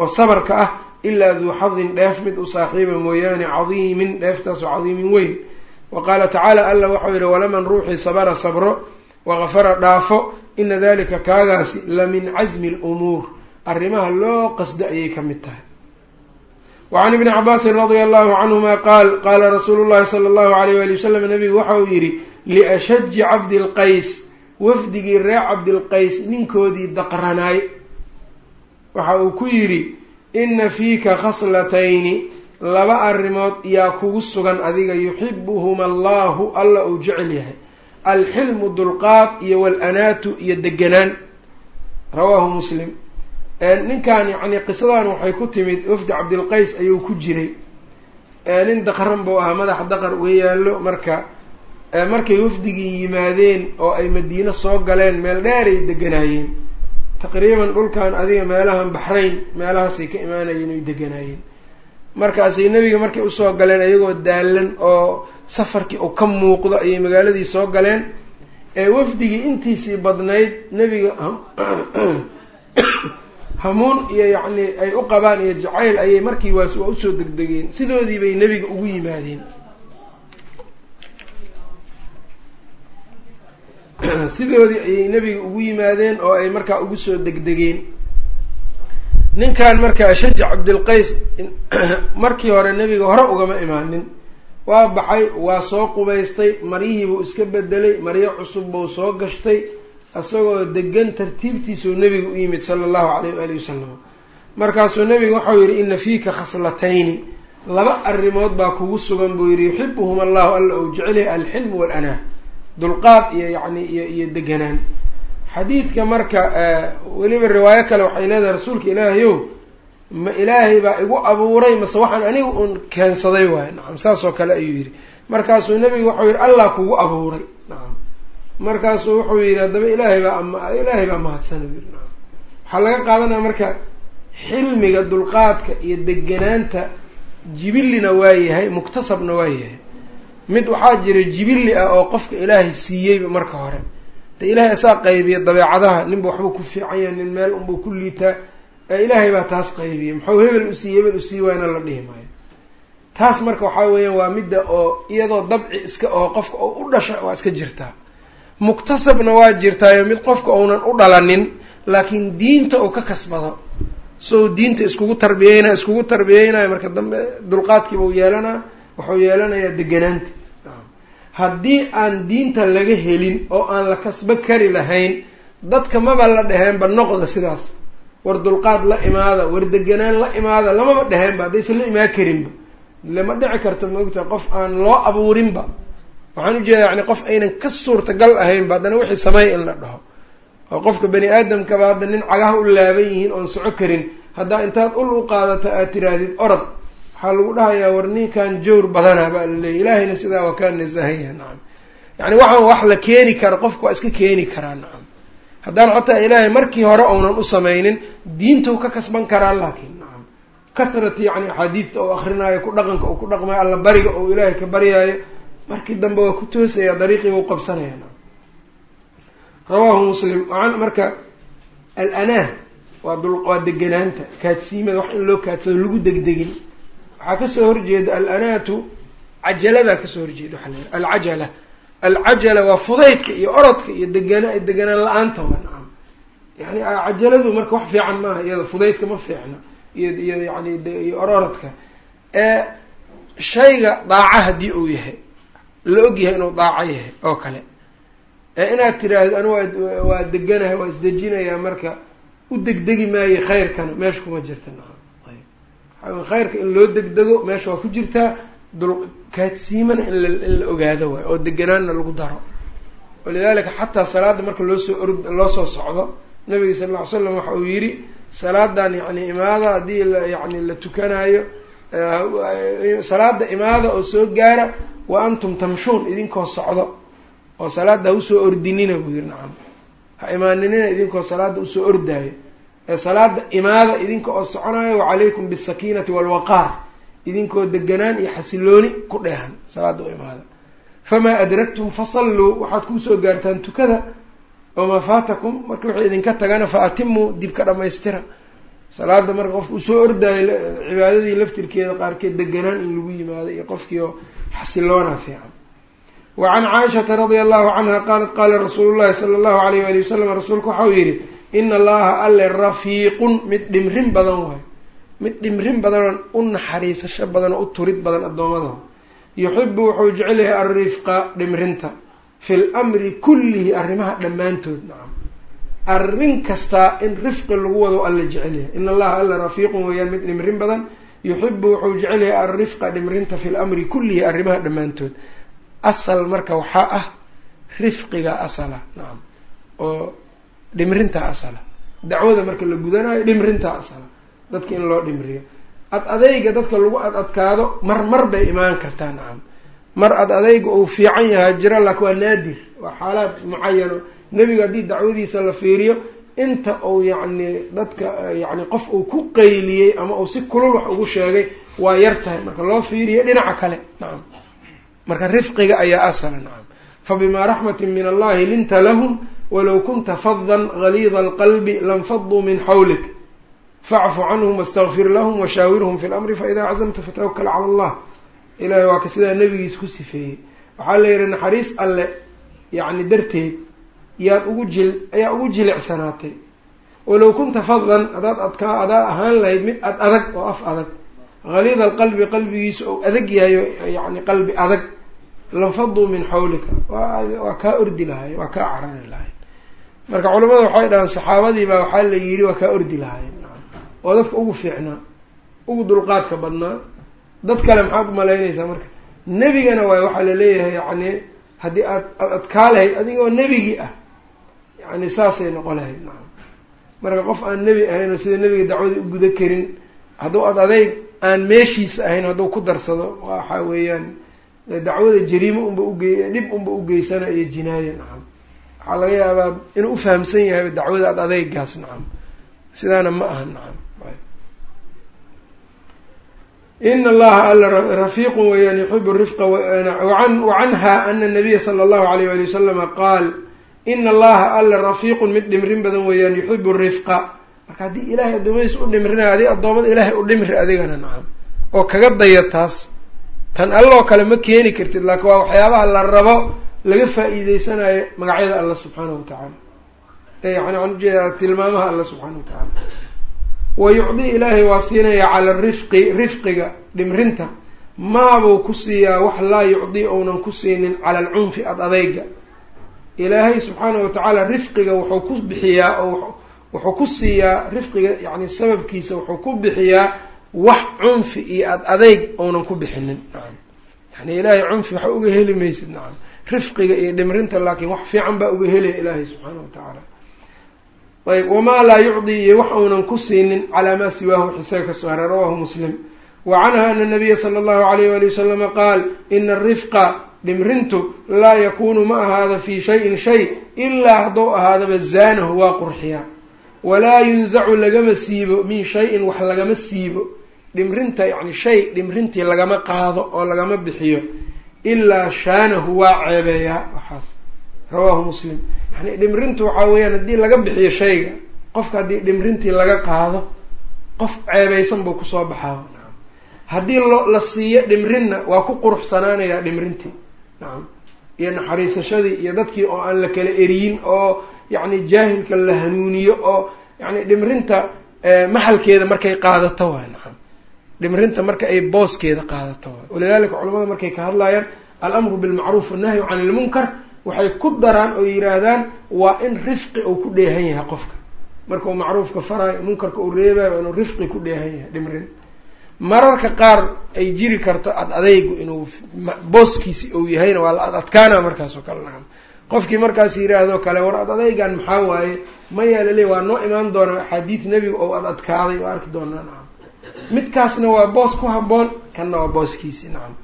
oo sabarka ah ilaa duu xadin dheef mid u saaxiiba mooyaane cadiimin dheeftaasoo cadiimin weyn wa qaala tacaala alla waxau yihi walaman ruuxii sabara sabro waqafara dhaafo ina dalika kaagaasi la min casmi lumuur arrimaha loo qasda ayay ka mid tahay. Wacan ibni cabaasin radia allahu canhuma qaal qaala rasuulu llahi sala allahu alayh wali wasalam nabigu waxa uu yidhi liashaji cabdilqays wafdigii reer cabdilqays ninkoodii daqranaay. Waxa uu ku yidhi ina fiika khaslatayni laba arrimood yaa kugu sugan adiga yuxibuhuma allahu alla uu jecel yahay. Alxilmu dulqaad iyo walanaatu iyo deganaan rawaahu muslim. Ninkan yacni qisadan waxay ku timid wafdi cabdilqays ayuu ku jiray. Nin daqran buu ahaa madaxa daqar uga yaallo marka. Markay wafdigii yimaadeen oo ay madiino soo galeen meel dheeray deganaayeen taqriiban dhulkan adiga meelahan baxrayn meelahaasay ka imaanayeen oy deganaayeen markaasay nebiga markay u soo galeen ayagoo daalan oo safarkii uu ka muuqdo ayay magaaladii soo galeen. Ee wafdigii intiisii badnayd nebiga hamuun iyo yacni ay u qabaan iyo jacayl ayay markii waas waa u soo degdegeen. Sidoodii bay nebiga ugu yimaadeen. Sidoodii ayay nebiga ugu yimaadeen oo ay markaa ugu soo degdegeen ninkan marka ashaj cabdilqays markii hore nebiga hore ugama imaanin. Waa baxay waa soo qubaystay maryihiibuu iska bedelay maryo cusub buu soo gashtay isagoo degan tartiibtiisuu nebiga u yimid sala allahu calayh waalihi wasalam markaasuu nebiga waxau yihi ina fiika khaslatayni laba arrimood baa kugu sugan buu yihi yuxibuhum allahu alla ou jecelyahay alxilmu waalanaa dulqaad iyo yacni iyo iyo deganaan xadiidka marka weliba riwaayo kale waxay leedahay rasuulka ilaahayow ma ilaahay baa igu abuuray mase waxaan aniga un keensaday waayo nacam saas oo kale ayuu yidhi. Markaasuu nebigu waxau yihi allah kugu abuuray. Nacam markaasuu wuxuu yidhi haddaba ilaahay baa ama ilaahay baa mahadsan. U yidhi nacam waxaa laga qaadanaya marka xilmiga dulqaadka iyo deganaanta jibillina waa yahay muktasabna waa yahay. Mid waxaa jira jibilli ah oo qofka ilaahay siiyeyba marka hore de ilaahay asaa qaybiya dabeecadaha ninba waxbuu ku fiican yahay nin meel unbuu ku liitaa ilaahay baa taas qaybiyay muxuu hebel u sii hebel u sii waayna la dhihi maayo. Taas marka waxaa weeyaan waa midda oo iyadoo dabci iska oo qofka oo u dhasha waa iska jirtaa muktasabna waa jirtaayo mid qofka uunan u dhalanin laakiin diinta uu ka kasbado. Soo diinta iskugu tarbiyeyna iskugu tarbiyeynayo marka dambe dulqaadkiiba u yeelanaa wuxuu yeelanayaa deganaanta haddii aan diinta laga helin oo aan la kasbo kari lahayn dadka maba la dheheenba noqda sidaas. War dulqaad la imaada war deganaan la imaada lamaba dheheenba haddaysan la imaan karinba lama dhici karto maogtahay qof aan loo abuurinba waxaan ujeeda yani qof aynan ka suurtagal ahaynba haddana wixii sameey in la dhaho. Oo qofka bani aadamkaba hadda nin cagaha u laaban yihiin oon soco karin haddaa intaad ul u qaadato aad tiraahdid orod waxaa lagu dhahayaa war ninkan jawr badanaa baa laleeyay ilaahayna sidaa waa kaa nasahaya nacam. Yani waxaan wax la keeni kara qofka waa iska keeni karaa nacam. Haddaan xataa ilaahay markii hore uunan u samaynin diintuu ka kasban karaa laakiin nacam. Kathrati yani axaadiidta oo akrinaayo ku dhaqanka uu ku dhaqmayo alla bariga oo ilaahay ka baryaayo markii dambe waa ku toosaya dariiqii buu qabsanaya nacam. Rawaahu muslim. Marka al-anaah waa dul waa deganaanta kaadsiimada wax in loo kaadsado lagu degdegin waxaa ka soo horjeeda al-anaatu cajaladaa ka soo horjeeda waxaa la alcajala. Alcajala waa fudaydka iyo orodka iyo degana deganaan la'aanta waa nacam. Yani cajaladu marka wax fiican maaha iyada fudaydka ma fiicna iyo iyo yani iyo ororodka ee shayga daaca haddii uu yahay la og yahay inuu daaco yahay oo kale. Ee inaad tiraahdo anu waa deganahay waa isdejinayaa marka u degdegi maayo khayrkana meesha kuma jirta ayb khayrka in loo degdego meesha waa ku jirtaa dul kaadsiimana in la ogaado waay oo deganaanna lagu daro. Walidaalika xataa salaada marka loosoo or loo soo socdo nabiga sal lla ly slam waxa uu yidhi salaadan yani imaada haddii yani la tukanaayo salaada imaada oo soo gaara wa antum tamshuun idinkoo socdo. Oo salaada ha u soo ordinina buu yidhi nacam. Ha imaaninina idinkoo salaada u soo ordaayo salaada imaada idinka oo soconayo wacalaykum bisakiinati waalwaqaar idinkoo deganaan iyo xasilooni ku dheehan salaada u imaada. Famaa adragtum fasalluu waxaad ku soo gaartaan tukada wamaa faatakum marka wixii idinka tagana fa atimuu dib ka dhamaystira salaada marka qofka u soo ordaayo cibaadadii laftirkeeda qaarkeed deganaan in lagu yimaado iyo qofkii oo xasiloona fiican. Wa can caaishata radia allahu canha qaalat qaala rasuulu llahi sala allahu alayh waali wasalam rasuulku waxau yidhi ina allaha alle rafiiqun mid dhimrin badan waayo mid dhimrin badanoo u naxariisasho badan oo u turid badan addoommada. Yuxibu wuxuu jecel yahay alrifqa dhimrinta. Fi lmri kullihi arrimaha dhammaantood nacam arrin kastaa in rifqi lagu wado alla jecel yahay ina allaha alla rafiiqun weeyaan mid dhimrin badan. Yuxibu wuxuu jecel yahay alrifqa dhimrinta fi lamri kullihi arrimaha dhammaantood. Asal marka waxaa ah rifqiga asala nacam oo dhimrinta asala. Dacwada marka la gudanayo dhimrinta asala. Dadka in loo dhimriyo. Ad adayga dadka lagu ad adkaado mar mar bay imaan kartaa nacam. Mar ad adayga uu fiican yahaa jiro laakin waa naadir waa xaalaad mucayano nebiga haddii dacwadiisa la fiiriyo inta uu yacni dadka yacni qof uu ku qayliyey ama uu si kulul wax ugu sheegay waa yar tahay. Marka loo fiiriyo dhinaca kale nacam. Marka rifqiga ayaa asala nacam. Fabimaa raxmatin min allahi linta lahum walow kunta fadan galiida alqalbi lanfaduu min xawlik facfu canhum wastakfir lahum washaawirhum fi lamri faidaa cazamta fatawakal cala allah ilahay waa ka sidaa nabigiis ku sifeeyey waxaa la yihi naxariis alle yacni darteed yaad ugu jil ayaa ugu jilicsanaatay walow kunta fadlan hadaad adkaa adaa ahaan lahayd mid ad adag oo af adag haliida alqalbi qalbigiisa ou adag yahay yani qalbi adag lanfaduu min xawlika waa kaa ordi lahayen waa kaa carari lahayen marka culamada waxay dhahaan saxaabadii baa waxaa la yidhi waa kaa ordi lahayen oo dadka ugu fiicnaa ugu dulqaadka badnaa. Dad kale maxaad umalaynaysaa marka? Nebigana waay waxaa la leeyahay yani haddii aad aad adkaa lahayd adigoo nebigii ah yani saasay noqon lahayd nacam. Marka qof aan nebi ahayn oo sida nebiga dacwadii u guda karin hadduu ad adayg aan meeshiisa ahayn hadduu ku darsado waxa weeyaan dacwada jariimo unba uge dhib unba ugeysana iyo jinaaya nacam waxaa laga yaabaa inuu ufahamsan yahay dacwada ad adeygaas nacam. Sidaana ma aha nacam. Ina allaha alla rafiiqun weyaan yuxibu rifqa wacanha ana nabiya sala allahu alayh wali wasalama qaal ina allaha alla rafiiqun mid dhimrin badan weeyaan yuxibu rifqa. Marka haddii ilaahay addoommadiisa u dhimrinaya adig addoommada ilaahay u dhimri adigana nacam oo kaga daya taas tan alloo kale ma keeni kartid laakiin waa waxyaabaha la rabo laga faa-iideysanayo magacyada alla subxaanahu watacaala yani waxaan u jeedaa tilmaamaha alla subxaana watacaala wa yucdii ilaahay waa siinayaa cala rifqi rifqiga dhimrinta. Maabuu ku siiyaa wax laa yucdii ounan ku siinin cala alcunfi ad adeyga ilaahay subxaanahu watacaala rifqiga wuxuu ku bixiyaa oo wuxuu ku siiyaa rifqiga yani sababkiisa wuxuu ku bixiyaa wax cunfi iyo ad adeyg ounan ku bixinin. Nacam yani ilaahay cunfi waxa uga heli maysid nacam rifqiga iyo dhimrinta laakiin wax fiican baa uga helaya ilaahay subxaana wa tacaala. Ayb wamaa laa yucdii iyo wax uunan ku siinin calaa maa siwaahu xisaga ka soo haray rawahu muslim. Wa canha ana nabiya sala allahu alayh wali wasalama qaal ina arifqa dhimrintu laa yakunu ma ahaada fii shayin shay ilaa hadduu ahaadaba zaanahu waa qurxiyaa. Walaa yunzacu lagama siibo min shayin wax lagama siibo. Dhimrinta yani shay dhimrintii lagama qaado oo lagama bixiyo ilaa shaanahu waa ceebeeyaa waxaas rawaahu muslim yani dhimrintu waxaa weeyaan haddii laga bixiyo shayga qofka haddii dhimrintii laga qaado qof ceebeysan buu ku soo baxaa haddii lo la siiyo dhimrinna waa ku quruxsanaanayaa dhimrintii nacam iyo naxariisashadii iyo dadkii oo aan la kala eriyin oo yacni jaahilka la hanuuniyo oo yani dhimrinta maxalkeeda markay qaadato waay nacam dhimrinta marka ay booskeeda qaadato. Walidaalika culamada markay ka hadlayaan alamru bilmacruuf wannahyu can ilmunkar waxay ku daraan oo yidhaahdaan waa in rifqi uu ku dheehan yahay qofka. Markau macruufka faraayo munkarka uu reebayo waa inuu rifqi ku dheehan yahay dhimrin. Mararka qaar ay jiri karto ad adaygu inuu booskiisi uu yahayna waa la ad adkaana markaasoo kale nacam. Qofkii markaas yidhaahdo kale war ad adaygan maxaa waaye? Mayaa laleey waa noo imaan doonaa axaadiis nebiga oo ad adkaaday waa arki doonaa nacam midkaasna waa boos ku haboon kanna waa booskiisi nacam.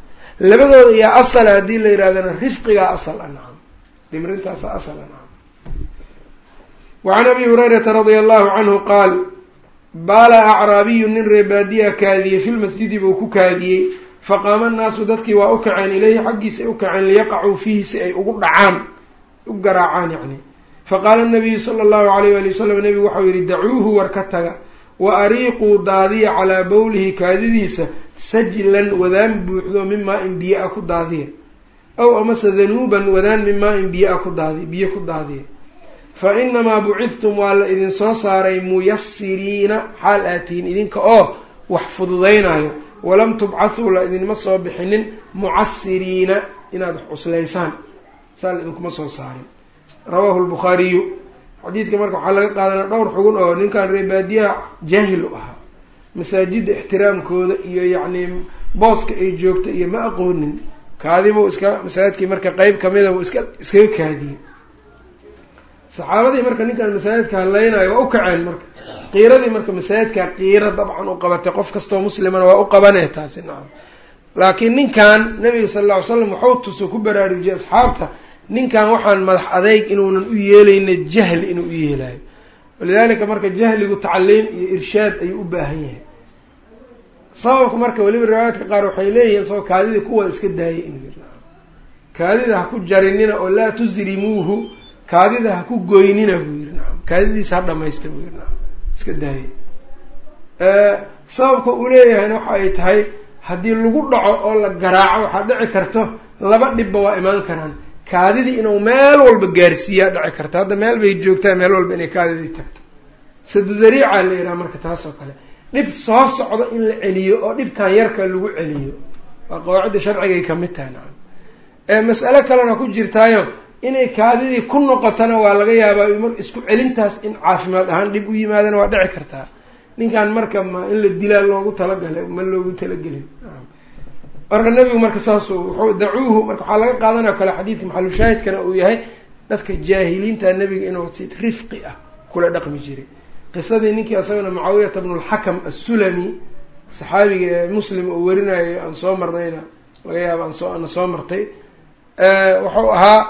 Labadooda yaa asala haddii la yidhahdana rifqigaa asal a nacam. Dhimrintaasa asal a nacam. Wacan abi hurayrata radia allahu canhu qaal baala acraabiyu nin reebaadiya kaadiyey fi lmasjidi buu ku kaadiyey. Faqaama annaasu dadkii waa u kaceen ilayhi xaggiisa ay u kaceen liyaqacuu fiihi si ay ugu dhacaan u garaacaan yacni. Faqaala nabiyu sala allahu alayh wali wasalam nebigu waxau yihi dacuuhu war ka taga wa ariiquu daadiya calaa bowlihi kaadidiisa sajlan wadaan buuxdo min maa-in biyo-a ku daadiya. Aw amase danuuban wadaan min maa-in biyo-a ku daadi biyo ku daadiya. Fa inamaa bucidtum waa la idin soo saaray muyasiriina xaal aad tihiin idinka oo wax fududaynayo walam tubcathuu la idinma soo bixinin mucasiriina inaad wax cuslaysaan saa la idinkuma soo saarin. Rawaahu lbukhaariyu xadiidka marka waxaa laga qaadanaa dhowr xugun oo ninkan reebaadiyaha jaahil u ahaa. Masaajidda ixtiraamkooda iyo yacni booska ay joogto iyo ma aqoonin. Kaadibuu iska masaajidkii marka qeyb kamida buu iska iskaga kaadiyey. Saxaabadii marka ninkan masaajidka hadlaynayo waa u kaceen marka. Qiiradii marka masaajidka qiiro dabcan u qabatay qof kastoo muslimana waa u qabanee taasi nacam. Laakiin ninkan nabiga sala alla ly slam waxuu tuso ku baraarujiyay asxaabta ninkan waxaan madax adeyg inuunan u yeelayna jahli inuu u yeelayo walidaalika marka jahligu tacliim iyo irshaad ayuu u baahan yahay. Sababka marka weliba riwaayaadka qaar waxay leeyihiin isagoo kaadida kuwa iska daayay inuu yiri kaadida ha ku jarinina oo laa tusrimuuhu kaadida ha ku goynina buu yiri nacam kaadidiisa ha dhamaysta buu yiri nacam iska daayay. Sababka uu leeyahayna waxa ay tahay haddii lagu dhaco oo la garaaco waxaa dhici karto laba dhibba waa imaan karaan kaadidii inuu meel walba gaarsiiyaa dhici karto hadda meel bay joogtaa meel walba inay kaadidii tagto. Sadudariica la yidhaha marka taas oo kale. Dhib soo socdo in la celiyo oo dhibkan yarka lagu celiyo. Waa qawaacidda sharcigay ka mid tahay nacam. Ee mas'alo kalena ku jirtaayo inay kaadidii ku noqotona waa laga yaabaa mar isku celintaas in caafimaad ahaan dhib u yimaadana waa dhici kartaa. Ninkan marka ma in la dilaa loogu talagalay ma loogu talagelin marka nebigu marka saas wuxuu dacuuhu marka waxaa laga qaadanaya kale xadiidka maxalushaahidkana uu yahay dadka jaahiliinta nebiga inuu si rifqi ah kula dhaqmi jiray. Qisadii ninkii isagana mucaawiyata bnu lxakam assulami saxaabiga muslim uu warinayo aan soo marnayna laga yaaba aansoo ana soo martay wuxuu ahaa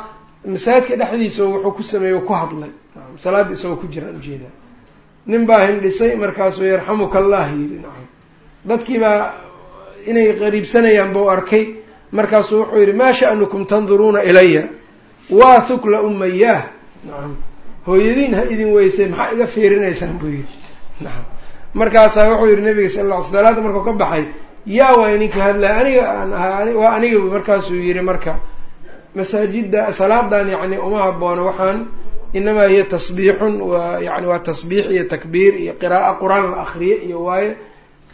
masaajidka dhexdiisa wuxuu ku sameeyey ku hadlay. Salaadda isagoo ku jiraan ujeeda nin baa hindhisay markaasuu yarxamuka allah yidhi nacam. Dadkii baa inay qariibsanayaan buu arkay. Markaasuu wuxuu yidhi maa sha'nukum tanduruuna ilaya waa thukla umayaah nacam hooyadiin ha idin weysay maxaa iga fiirinaysaan buu yidhi. Nacam markaasaa wuxuu yihi nabiga sal lla ly salaada markuu ka baxay yaa waay ninka hadlaya aniga aan ahaa waa aniga markaasuu yihi marka masaajidda salaadan yacni uma haboono waxaan inamaa hiya tasbiixun waa yani waa tasbiix iyo takbiir iyo qiraa'o qur'aan la akriye iyo waaye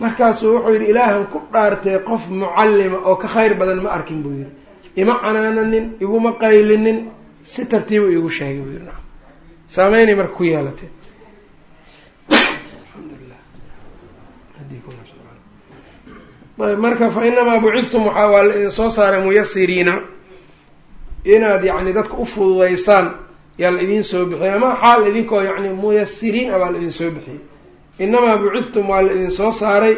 markaasuu wuxuu yidhi ilaahan ku dhaartay qof mucallima oo ka khayr badan ma arkin buu yihi ima canaananin iguma qaylinin si tartiibu iigu sheegay buu yihi naam. Saameynay marka ku yeelatay marka fa inamaa bucidtum waxaa waa la soo saaray muyasiriina inaad yacni dadka u fududaysaan yaa la idiin soo bixiyay ama xaal idinkoo yacni muyasiriin a baa la idin soo bixiyey inamaa bucidtum waa la idin soo saaray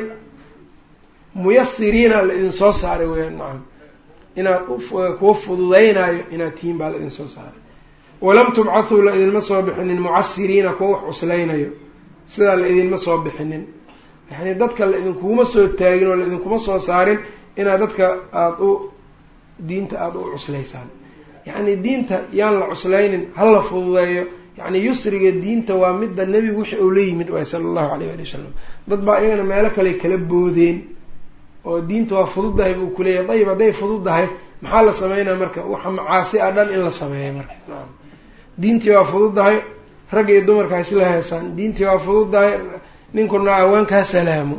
muyasiriina la idin soo saaray weyaan nacam inaad kuwa fududaynaayo inaad tihiin baa la idin soo saaray walam tubcathuu la idinma soo bixinin mucasiriina kuwa wax cuslaynayo sidaa la idinma soo bixinin yani dadka la idinkuguma soo taagin oo la idinkuma soo saarin inaad dadka aada u diinta aada u cuslaysaan yacni diinta yaan la cuslaynin ha la fududeeyo yacni yusriga diinta waa midda nebigu wixii uu la yimid waay sala allahu alayh ali wasalam dad baa iyagana meelo kale kala boodeen oo diinta waa fududahay buu kuleeyahay dayib hadday fududahay maxaa la sameynaa marka? Waxa macaasi ah dhan in la sameeyo marka. Naam. Diintii waa fududahay ragga iyo dumarka ha isla heesaan diintii waa fududahay ninkuna awaanka ha salaamo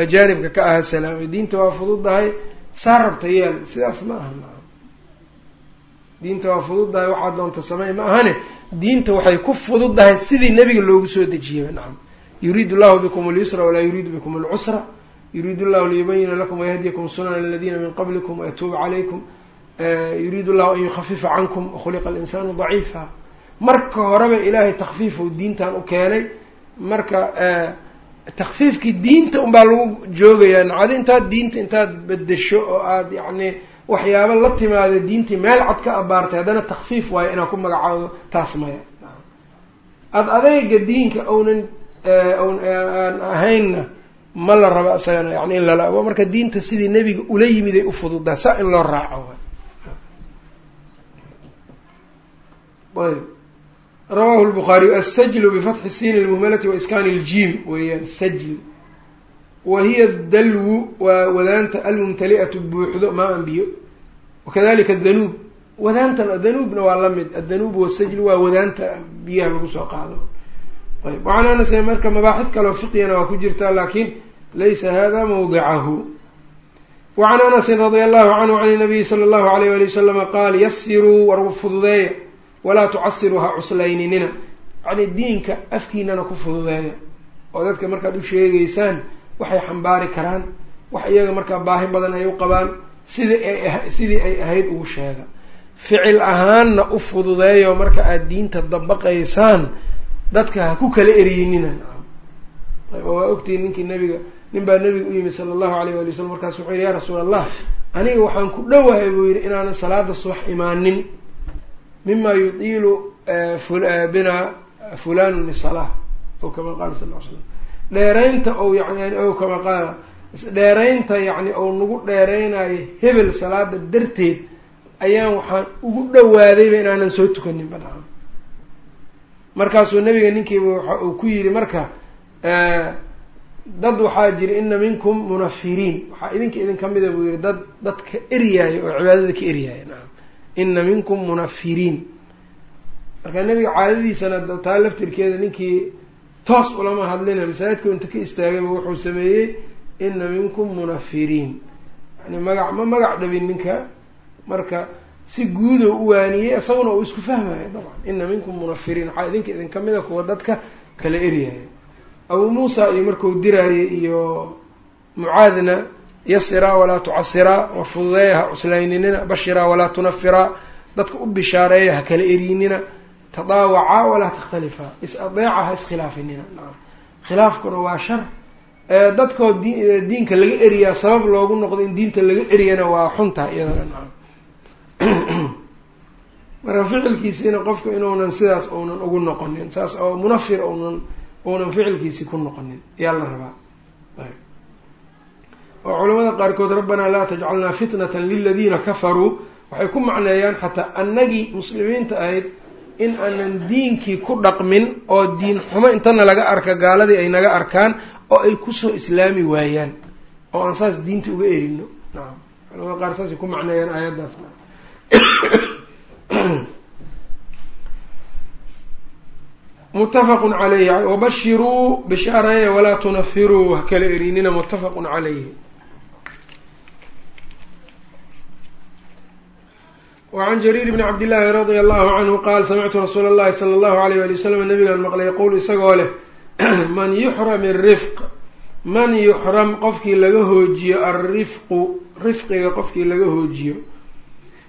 ajaanibka ka aha salaamo diinta waa fududahay saa rabta yeel sidaas ma aha diinta waa fududahay waxaa doonta samey ma ahane. Diinta waxay ku fududahay sidii nebiga loogu soo dejiyay nacam. Yuriidu llahu bikum alyusra walaa yuriidu bikum alcusra yuriidu llahu liyubayina lakum wayahdiyakum sunana aladiina min qablikum wayatuuba calaykum yuriidu llahu an yukhafifa cankum wakhuliqa alinsanu daciifa marka horeba ilaahay takfiifuu diintan u keenay. Marka takfiifkii diinta unbaa lagu joogayaa nacadi intaad diinta intaad bedesho oo aada yacni waxyaaba la timaada diintii meel cad ka abaartay haddana takfiif waayo inaad ku magacaado taas maya. Ad adeyga diinka ownan aan ahaynna ma la rabo isagana yani in lala marka diinta sidii nebiga ula yimiday ufududaa saa in loo raaco ayb. Rawahu lbukhaariyu asajlu bifatxi siini lmuhmalati waiskaani iljim weeyaan sajl wa hiya dalwu waa wadaanta almumtali'atu buuxdo maa an biyo wakadalika danuub wadaantan danuubna waa la mid addanuub wasajlu waa wadaanta biyaha lagu soo qaado ayb waxaan anase marka mabaaxid kaleo fiqigana waa ku jirtaa laakiin laysa hada mawdicahu wacan anasin radia allahu canhu can inabiyi sala allahu alayh wali wasalama qaal yasiruu war fududeeya walaa tucasiruu ha cuslaynina yacni diinka afkiinana ku fududeeya oo dadka markaad u sheegaysaan waxay xambaari karaan wax iyaga markaa baahi badan ay u qabaan sidii ay sidii ay ahayd ugu sheega. Ficil ahaanna u fududeeyo marka aada diinta dabaqaysaan dadka ha ku kala eryeynina oo waa ogtihi ninkii nabiga nin baa nabiga u yimid sala allahu alayh wali wasalam markaasu wuxuu yihi ya rasuul allah aniga waxaan ku dhowahay buu yihi inaanan salaada subax imaanin. Mima yudiilu bina fulanu lisalaa o kama qaala sal l slam dheeraynta ou yani o kama qaala dheeraynta yacni ou nagu dheeraynayo hebel salaada darteed ayaan waxaan ugu dhawaadayba inaanan soo tukanin banaan markaasuu nabiga ninkiiba waxa uu ku yidhi marka dad waxaa jira ina minkum munafiriin waxaa idinka idin kamida buu yihi dad dadka eryaaya oo cibaadada ka eryaaya nacam ina minkum munafiriin marka nabiga caadadiisana taa laftirkeeda ninkii toos ulama hadlina masaajidku inta ka istaagayba wuxuu sameeyey ina minkum munafiriin yani magac ma magac dhabin ninka marka si guudo u waaniyey isaguna uu isku fahmayo dabcan. Ina minkum munafiriin waxaa idinka idin ka mida kuwa dadka kala eryaya abuu muusa iyo marku diraayay iyo mucaadna yasiraa walaa tucasiraa war fududeeya ha cuslayninina bashiraa walaa tunafiraa dadka u bishaareeya ha kala eriyinina tadaawacaa walaa takhtalifaa is-adeeca ha iskhilaafinina naam khilaafkuna waa shar dadkoo di diinka laga eriyaa sabab loogu noqdo in diinta laga eriyana waa xuntaa iyadana naam marka ficilkiisiina qofka inuunan sidaas uunan ugu noqonin saas oo munafir unan uunan ficilkiisi ku noqonin yaa la rabaa oo culamada qaarkood rabbanaa laa tajcalnaa fitnatan liladiina kafaruu waxay ku macneeyaan xataa annagii muslimiinta ahayd in aanan diinkii ku dhaqmin oo diin xumo intana laga arka gaaladii ay naga arkaan oo ay ku soo islaami waayaan. Oo aan saas diinta uga erino. Nacam culamada qaar saasay ku macneeyaan aayaddaas. Mutafaqun calayhi wabashiruu bishaareeya walaa tunafiruu. Ha kala erinina muttafaqun calayhi wacan jariir bni cabdillaahi radia allahu canhu qaal samictu rasuula allahi sala allahu alayh wali wasalam nabigaan maqlay yaquul isagoo leh man yuxram irifq man yuxram qofkii laga hoojiyo alrifqu rifqiga qofkii laga hoojiyo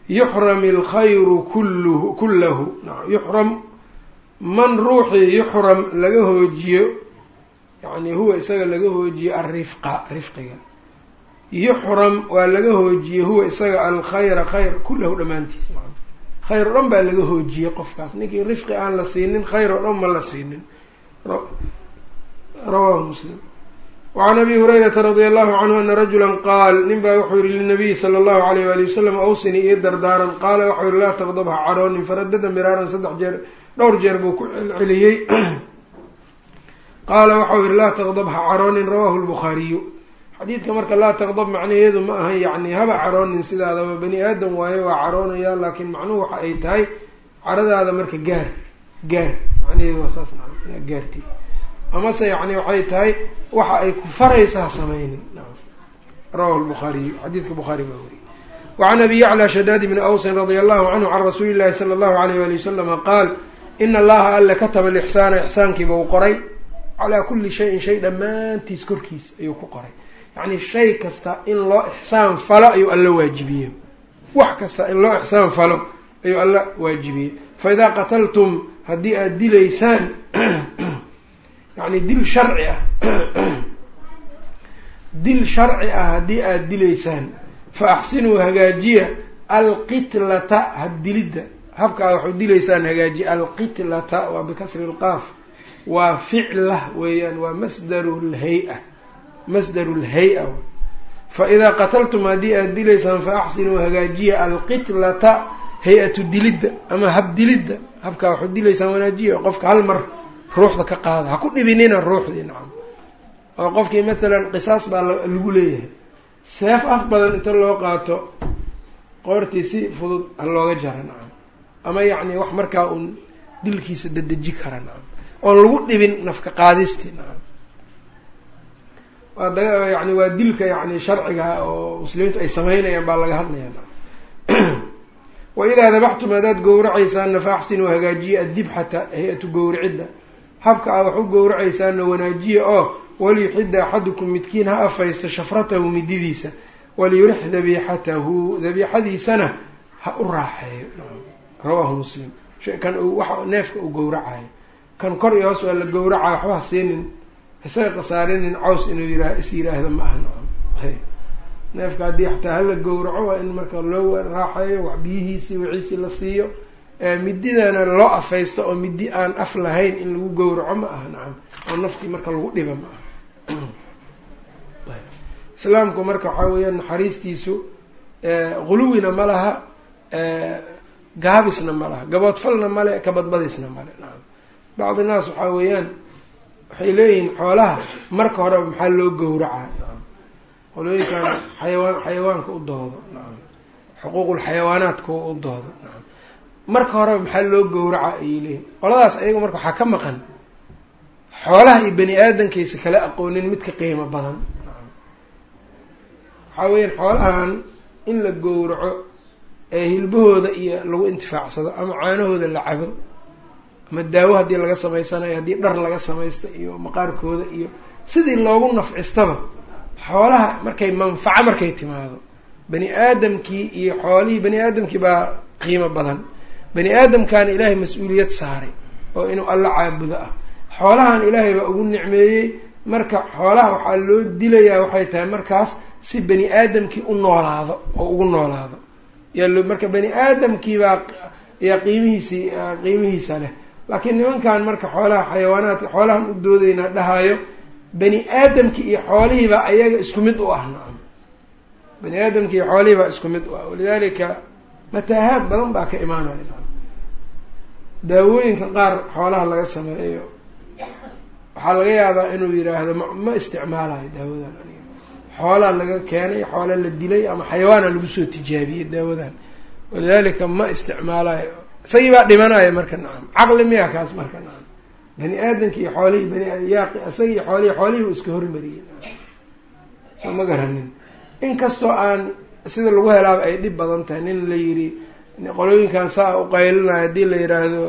yuxram alkhayru kulluhu kullahu yuxram man ruuxii yuxram laga hoojiyo yacni huwa isaga laga hoojiyo alrifqa rifqiga yuxram waa laga hoojiyey huwa isaga alkhayra khayr kullahu dhammaantiis khayr o dhan baa laga hoojiyey qofkaas. Ninkii rifqi aan la siinin khayr oo dhan ma la siinin. Rawahu muslim. Wacan abi hurayrata radia allahu canhu ana rajula qaal nin baa wuxuu yihi linabiyi sala allahu alayh waali wasalam awsinii iyo dardaaran. Qaala waxau yihi laa taqdab ha caroonin faradada miraaran saddex jeer dhowr jeer buu ku celceliyey. Qaala waxau yihi laa taqdab ha caroonin rawahu lbukhaariyu xadiidka marka laa taqdab macnaheedu ma ahan yacni haba caroonin sidaadaba bani aadam waayo waa caroonaya laakiin macnuhu waxa ay tahay caradaada marka gaar gaar macnaheedu waa saas naam inaad gaarti. Amase yacni waxay tahay waxa ay ku faraysa ha sameynin naam rawahu lbukhaariyu xadiidka bukhaari baa weriyey wacan abi yacla shadaad bni awsin radia allahu canhu can rasuuli llahi sala allahu alayh wali wasalama qaal ina allaha alle kataba alixsaana ixsaankiiba uu qoray calaa kulli shayin shay dhammaantiis korkiis ayuu ku qoray yacni shay kasta in loo ixsaan falo ayuu alla waajibiyey. Wax kasta in loo ixsaan falo ayuu alla waajibiyey. Fa idaa qataltum haddii aada dilaysaan yacni dil sharci ah dil sharci ah haddii aada dilaysaan fa axsinuu hagaajiya alqitlata habdilidda habka a waxu dilaysaan hagaajiya alqitlata waa bikasri lqaaf. Waa ficlah weeyaan waa masdaru lhay-a masdaru lhay-a. Fa idaa qataltum haddii aada dilaysaan fa axsinuu hagaajiya alqitlata hay'atu dilidda ama habdilidda habkaa waxu dilaysaan wanaajiya qofka hal mar ruuxda ka qaada. Ha ku dhibinina ruuxdii nacam oo qofkii mathalan qisaas baa lagu leeyahay. Seef af badan inta loo qaato qoortii si fudud ha looga jara nacam ama yacni wax markaa uun dilkiisa dadeji kara nacam oon lagu dhibin nafka qaadisti nacam yani waa dilka yani sharciga oo muslimiintu ay sameynayaan baa laga hadlaya nacam wa idaa dabaxtum haddaad gowracaysaana fa axsinuu hagaajiya addibxata hay'atu gowricidda habka a wax u gowracaysaana wanaajiya oo waliyuxida axadukum midkiin ha afaysto shafratahu mididiisa waliyurix dabiixatahu dabiixadiisana ha u raaxeeyo. Rawaahu muslim. Kan waxa neefka uu gowracayo kan kor iyo hoos waa la gowracayo waxba ha siinin isaga khasaarinin caws inuu yira is yiraahdo ma aha neefka haddii xataa hala gowraco waa in marka loo raaxeeyo wax biyihiisii wixiisii la siiyo mididana loo afaysto oo midi aan af lahayn in lagu gowraco ma aha nacam oo naftii marka lagu dhiba ma aha islaamku marka waxaa weeyaan naxariistiisu guluwina ma laha gaabisna ma laha. Gaboodfalna male kabadbadisna male nacam bacdi naas waxaa weeyaan waxay leeyihiin xoolaha marka horeba maxaa loo gowracaa? Qolooyinkan xayawaan xayawaanka u doodo. Xuquuqul xayawaanaadka u doodo. Marka horeba maxaa loo gowraca ayay leeyihiin qoladaas ayaga marka waxaa ka maqan xoolaha iyo bani aadamkaysa kala aqoonin midka qiimo badan. Waxaa weeyaan xoolahan in la gowraco ee hilbahooda iyo lagu intifaacsado ama caanahooda la cabo ama daawo haddii laga samaysanayo haddii dhar laga samaysto iyo maqaarkooda iyo sidii loogu nafcistaba xoolaha markay manfaco markay timaado. Bani aadamkii iyo xoolihii bani aadamkii baa qiimo badan. Bani aadamkaana ilaahay mas'uuliyad saaray oo inuu alla caabudo ah. Xoolahan ilaahay baa ugu nicmeeyey. Marka xoolaha waxaa loo dilayaa waxay tahay markaas si bani aadamkii u noolaado oo ugu noolaado. Yaa marka bani aadamkiibaa yaa qiimihiisii qiimihiisa leh laakiin nimankan marka xoolaha xayawaanaadka xoolahan u doodaynaa dhahayo bani aadamkii iyo xoolihiibaa ayaga isku mid u ah nacam. Bani aadamkii iyo xoolihiibaa isku mid u ah. Walidaalika mataahaad badan baa ka imaanaya daawooyinka qaar xoolaha laga sameeyo waxaa laga yaabaa inuu yidhaahdo ma ma isticmaalayo daawadan aniga. Xoolaa laga keenay xoola la dilay ama xayawaana lagu soo tijaabiyey daawadan walidaalika ma isticmaalayo isagii baa dhimanaya marka nacam caqli miya kaas marka nacam bani aadamki iyo xoolihii bani yaa isagii xoolihii xoolihii u iska hormariyey soo ma garanin. Inkastoo aan sida lagu helaaba ay dhib badan tahay nin la yidhi qolooyinkan saa u qaylinayo haddii la yidhaahdo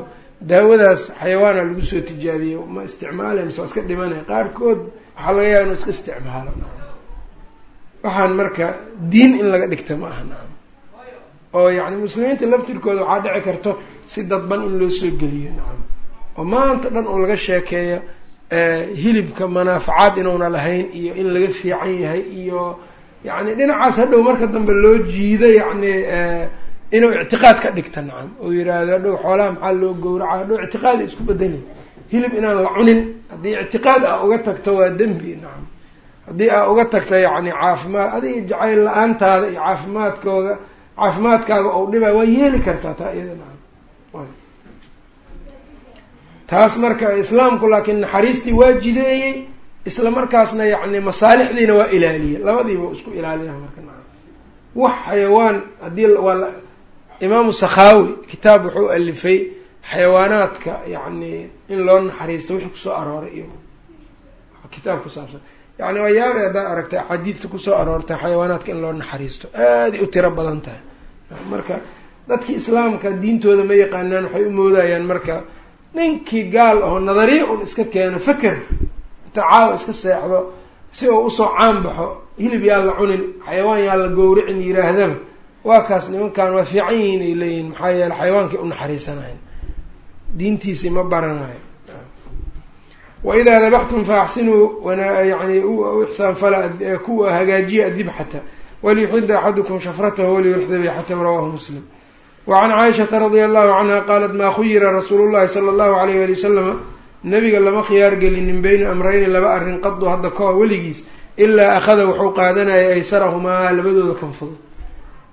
daawadaas xayawaana lagu soo tijaabiye ma isticmaalay mise waa iska dhimanaya qaarkood waxaa laga yaaba inu iska isticmaalo waxaan marka diin in laga dhigta ma aha nacam oo yacni muslimiinta laftirkooda waxaa dhici karto si dadban in loo soo geliyo. Nacam. oo maanta dhan oo laga sheekeeyo hilibka manaafacaad inuuna lahayn iyo in laga fiican yahay iyo yacni dhinacaas hadhow marka dambe loo jiido yacni inuu ictiqaad ka dhigta nacam. Oo yidhaahdo hadhow xoolaha maxaa loo gowraca? Hadhow ictiqaada isku bedeli hilib inaan la cunin. Haddii ictiqaad aa uga tagto waa dembi nacam. Haddii aa uga tagto yacni caafimaad adiga jacayl la'aantaada iyo caafimaadkooda caafimaadkaaga ou dhibaa waa yeeli kartaa taa iyada nacam. Taas marka islaamku laakiin naxariistii waa jideeyey isla markaasna yacni masaalixdiina waa ilaaliyey. Labadiiba isku ilaalina marka nacam. Wax xayawaan haddii waa imaamu sakhaawi kitaab wuxuu alifay xayawaanaadka yacni in loo naxariisto wixii ku soo arooray iyo kitaab ku saabsan. Yacni waa yaabay haddaa aragtay axaadiidta ku soo aroortay xayawaanaadka in loo naxariisto. Aaday u tiro badan tahay marka dadkii islaamka diintooda ma yaqaanaan waxay u moodayaan marka ninkii gaal aho nadariya un iska keeno faker inta caawa iska seexdo si uu u soo caan baxo hilib yaa la cunin xayawaan yaa la gowricin yiraahdaba waa kaas nimankan waa fiican yihiin ay leeyihiin maxaa yeele xayawaankii u naxariisanayn. Diintiisii ma baranayo waidaa dabaxtum faaxsinuu yani ixsaan fala kuwa hagaajiya adibxata waliyuxida axadukum shafratahu waliyulxda bixatahu rawahu muslim wacan caaishata radia allahu canha qaalat maa khuyira rasuulu llahi sala allahu alayh wali wasalama nabiga lama khiyaar gelinin beyna amrayni laba arrin qadu hadda kawa weligiis ilaa akhada wuxuu qaadanayay aysarahumaa labadooda kan fudud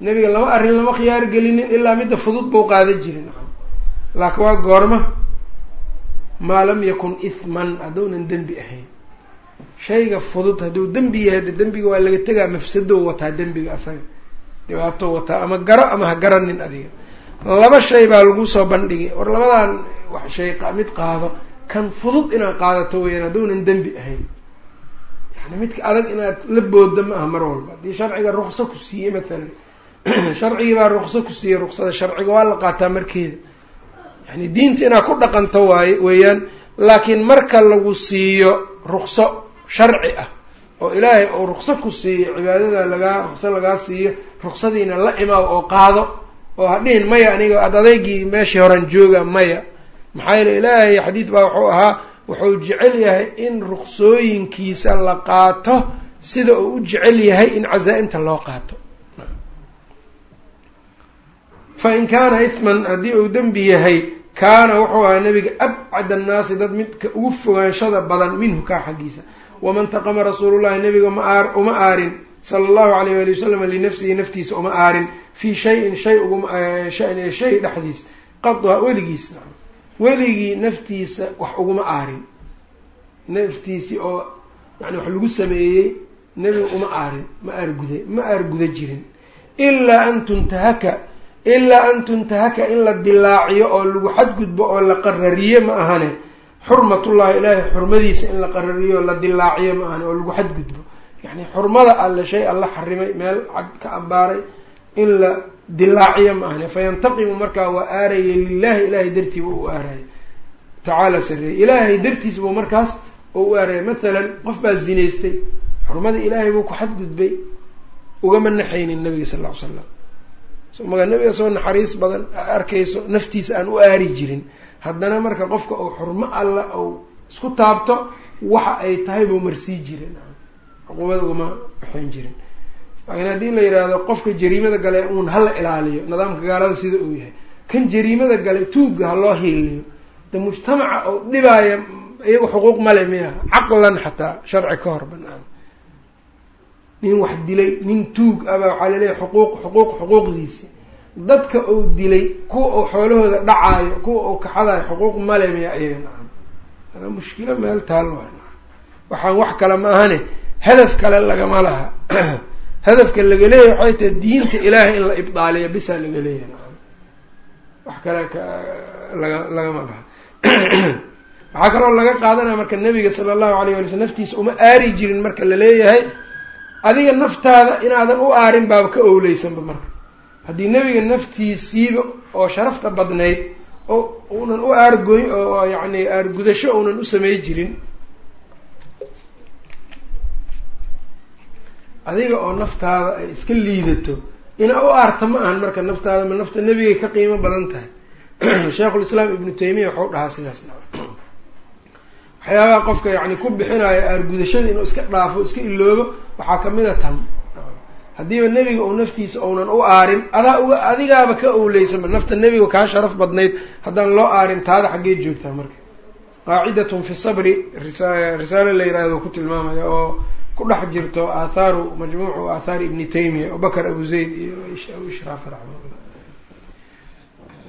nabiga laba arrin lama khiyaar gelinin ilaa midda fudud buu qaadan jirin laakiin waa goorma maa lam yakun ithman hadduunan dembi ahayn shayga fudud hadduu dembi yahay de dembiga waa laga tegaa mafsadoo wataa dembiga asaga. Dhibaato wataa ama garo ama ha garanin adiga. Laba shay baa lagu soo bandhigay. War labadan wax shay mid qaado kan fudud inaad qaadato weyaan hadduunan dembi ahayn. Yani midka adag inaad la boodda ma aha mar walba. Haddii sharciga rukso ku siiyey mathalan sharcigii baa rukso ku siiyey ruksada sharciga waa la qaataa markeeda. Yani diinta inaad ku dhaqanto waaye weeyaan laakiin marka lagu siiyo rukso sharci ah oo ilaahay uu rukso ku siiyo cibaadada lagaa rukso lagaa siiyo ruksadiina la imaaw oo qaado oo hadhihin maya aniga ad adeygii meeshii horan jooga maya. Maxaa yeele ilaahay xadiid baa wuxuu ahaa wuxuu jecel yahay in ruksooyinkiisa la qaato sida uu u jecel yahay in casaa-imta loo qaato. Fa in kaana ithman haddii uu dembi yahay kaana wuxuu ahaa nabiga abcad annaasi dad midka ugu fogaanshada badan minhu kaa xaggiisa waman taqama rasuulullahi nabiga ma aar uma aarin sala allahu alayh wali wasalam linafsihi naftiisa uma aarin fii shayin shay uguma shay dhexdiis qada weligiis weligii naftiisa wax uguma aarin naftiisii oo yani wax lagu sameeyey nebiga uma aarin ma aarguda ma aarguda jirin ilaa an tuntahaka ilaa an tuntahaka in la dilaaciyo oo lagu xadgudbo oo la qarariye ma ahane xurmatullahi ilaahay xurmadiisa in la qarariyo la dilaaciyo ma ahani oo lagu xadgudbo. Yacni xurmada alle shay alla xarimay meel cad ka ambaaray in la dilaaciyo ma ahani fayantaqimu markaa waa aaraya lilahi ilaahay dartiiba u aaraya. Tacaala sareeye ilaahay dartiis buu markaas oo u aaraya. Mathalan qof baa zinaystay. Xurmada ilaahay buu ku xadgudbay. Ugama naxaynin nabiga sal lla ly slam maga nabiga soo naxariis badan arkayso naftiisa aan u aari jirin haddana marka qofka uu xurmo alla ou isku taabto waxa ay tahay buu marsii jirin. Cuquubada ugama baxayn jirin. Laakiin haddii la yidhaahdo qofka jariimada gale uun hala ilaaliyo nidaamka gaalada sida uu yahay kan jariimada gale tuugga ha loo hiiliyo de mujtamaca oo dhibaaya iyagu xuquuq male miya caqlan xataa sharci ka hor banaan. Nin wax dilay nin tuug abaa waxaa la leeyahay xuquuq xuquuq xuquuqdiisi dadka uu dilay kuwa uu xoolahooda dhacaayo kuwa uu kaxadayo xuquuq male miya iyaga nacam. Ana mushkilo meel taal waa nacam. Waxaan wax kale ma ahane hadaf kale lagama laha. Hadafka laga leeyahay waxay tahay diinta ilaahay in la ibdaaliyo bisaa laga leeyahay nacam. Wax kale laga lagama laha. Waxaa kaloo laga qaadanaya marka nabiga sala allahu alayh wala slam naftiisa uma aari jirin marka la leeyahay adiga naftaada inaadan u aarin baaba ka owleysanba marka haddii nebiga naftiisiiba oo sharafta badnayd oo uunan u aargoy oo yacni aargudasho uunan u samey jirin adiga oo naftaada ay iska liidato inaa u aarta ma ahan marka naftaada ma nafta nebigay ka qiimo badan tahay. Sheikhulislaam ibnu taymiya waxau dhahaa sidaas. Waxyaabaha qofka yani ku bixinayo aargudashada inuu iska dhaafo iska iloobo waxaa ka mid a tan haddiiba nebiga uu naftiisa uunan u aarin adaa uga adigaaba ka owleysanba nafta nebiga kaa sharaf badnayd haddaan loo aarin taada xaggee joogtaa marka. Qaacidatun fi sabri risaalo la yihahdo ku tilmaamaya oo ku dhex jirto aathaaru majmuucu aathaari ibni taymiya abubakar abu zayd iyo ishraaf raximahullah.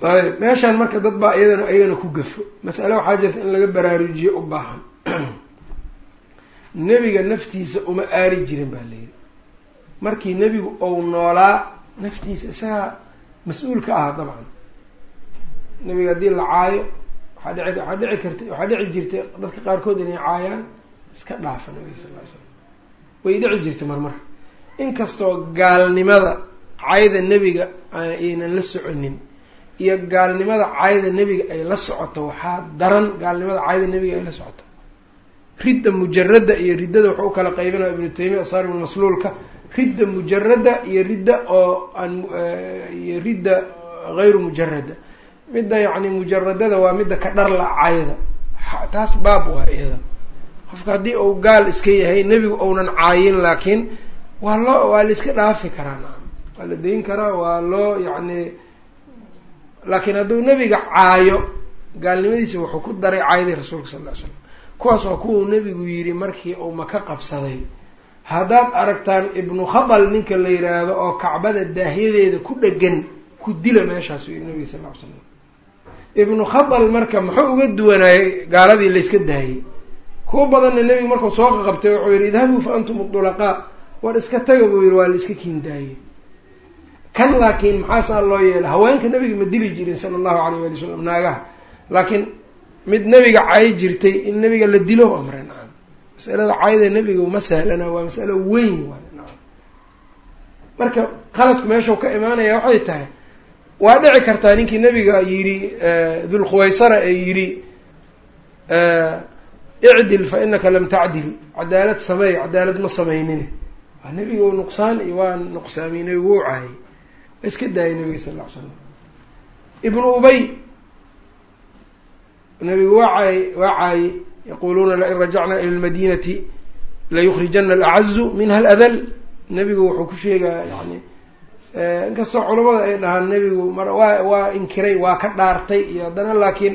Ayb meeshaan marka dad baa iyadana iyagana ku gafo. Masale waxaa jirta in laga baraarujiyo u baahan. Nebiga naftiisa uma aari jirin baa layidhi markii nebigu ou noolaa naftiisa isagaa mas'uul ka aha dabcan. Nebiga haddii la caayo waxaa dhici waxaa dhici karta waxaa dhici jirtay dadka qaarkood inay caayaan iska dhaafa nabiga sal ly slam way dhici jirtay marmar. Inkastoo gaalnimada cayda nebiga aynan la soconin iyo gaalnimada cayda nebiga ay la socoto waxaa daran gaalnimada cayda nebiga ay la socoto. Ridda mujarada iyo riddada wuxuu u kala qaybinaya ibnu taymiya asaaribnu masluulka ridda mujarada iyo ridda oo aan iyo ridda hayru mujarada midda yacni mujaradada waa midda ka dharla cayda taas baab waa iyada. Qofka haddii uu gaal iska yahay nebigu ounan caayin laakiin waa loo waa la iska dhaafi karaa. Waa la dayn karaa waa loo yacni laakiin hadduu nebiga caayo gaalnimadiisa wuxuu ku daray caayadii rasuulka sal ly slam kuwaas waa kuwuu nebigu yidhi markii uu maka qabsaday haddaad aragtaan ibnu khadal ninka la yidhaahdo oo kacbada daahyadeeda ku dhegan ku dila meeshaas u yidhi nabiga sal ly slam ibnu khadal marka muxuu uga duwanaayay gaaladii layska daayey kuwa badanna nebigu markuu soo qaqabtay wuxuu yidhi idhabuu fa antum udulaqaa war iska taga buu yidhi waa la iska kiindaayey kan laakiin maxaasaa loo yeelay? Haweenka nebiga ma dili jirin sala allahu alayh wali wasalam naagaha. Laakiin mid nebiga cay jirtay in nebiga la dilo nacam masalada cayda nebiga uma sahlana waa masalo weyn waay. Marka qaladku meeshau ka imaanaya waxay tahay waa dhici kartaa ninkii nebiga yidhi dulkhuwaysara ee yidhi icdil fa inaka lam tacdil cadaalad sameey cadaalad ma samaynin waa nebiga u nuqsaan iyo waa nuqsaaminay wuu caayay. Waa iska daayay nabiga sal ll slam ibnu ubay nabigu waa caayay waa caayey yaquluuna lain rajacnaa ila lmadinati layukrijana alacazu minha aladal nebigu wuxuu ku sheegaa yani inkastoo culamada ay dhahaan nebigu mar waa waa inkiray waa ka dhaartay iyo haddana laakiin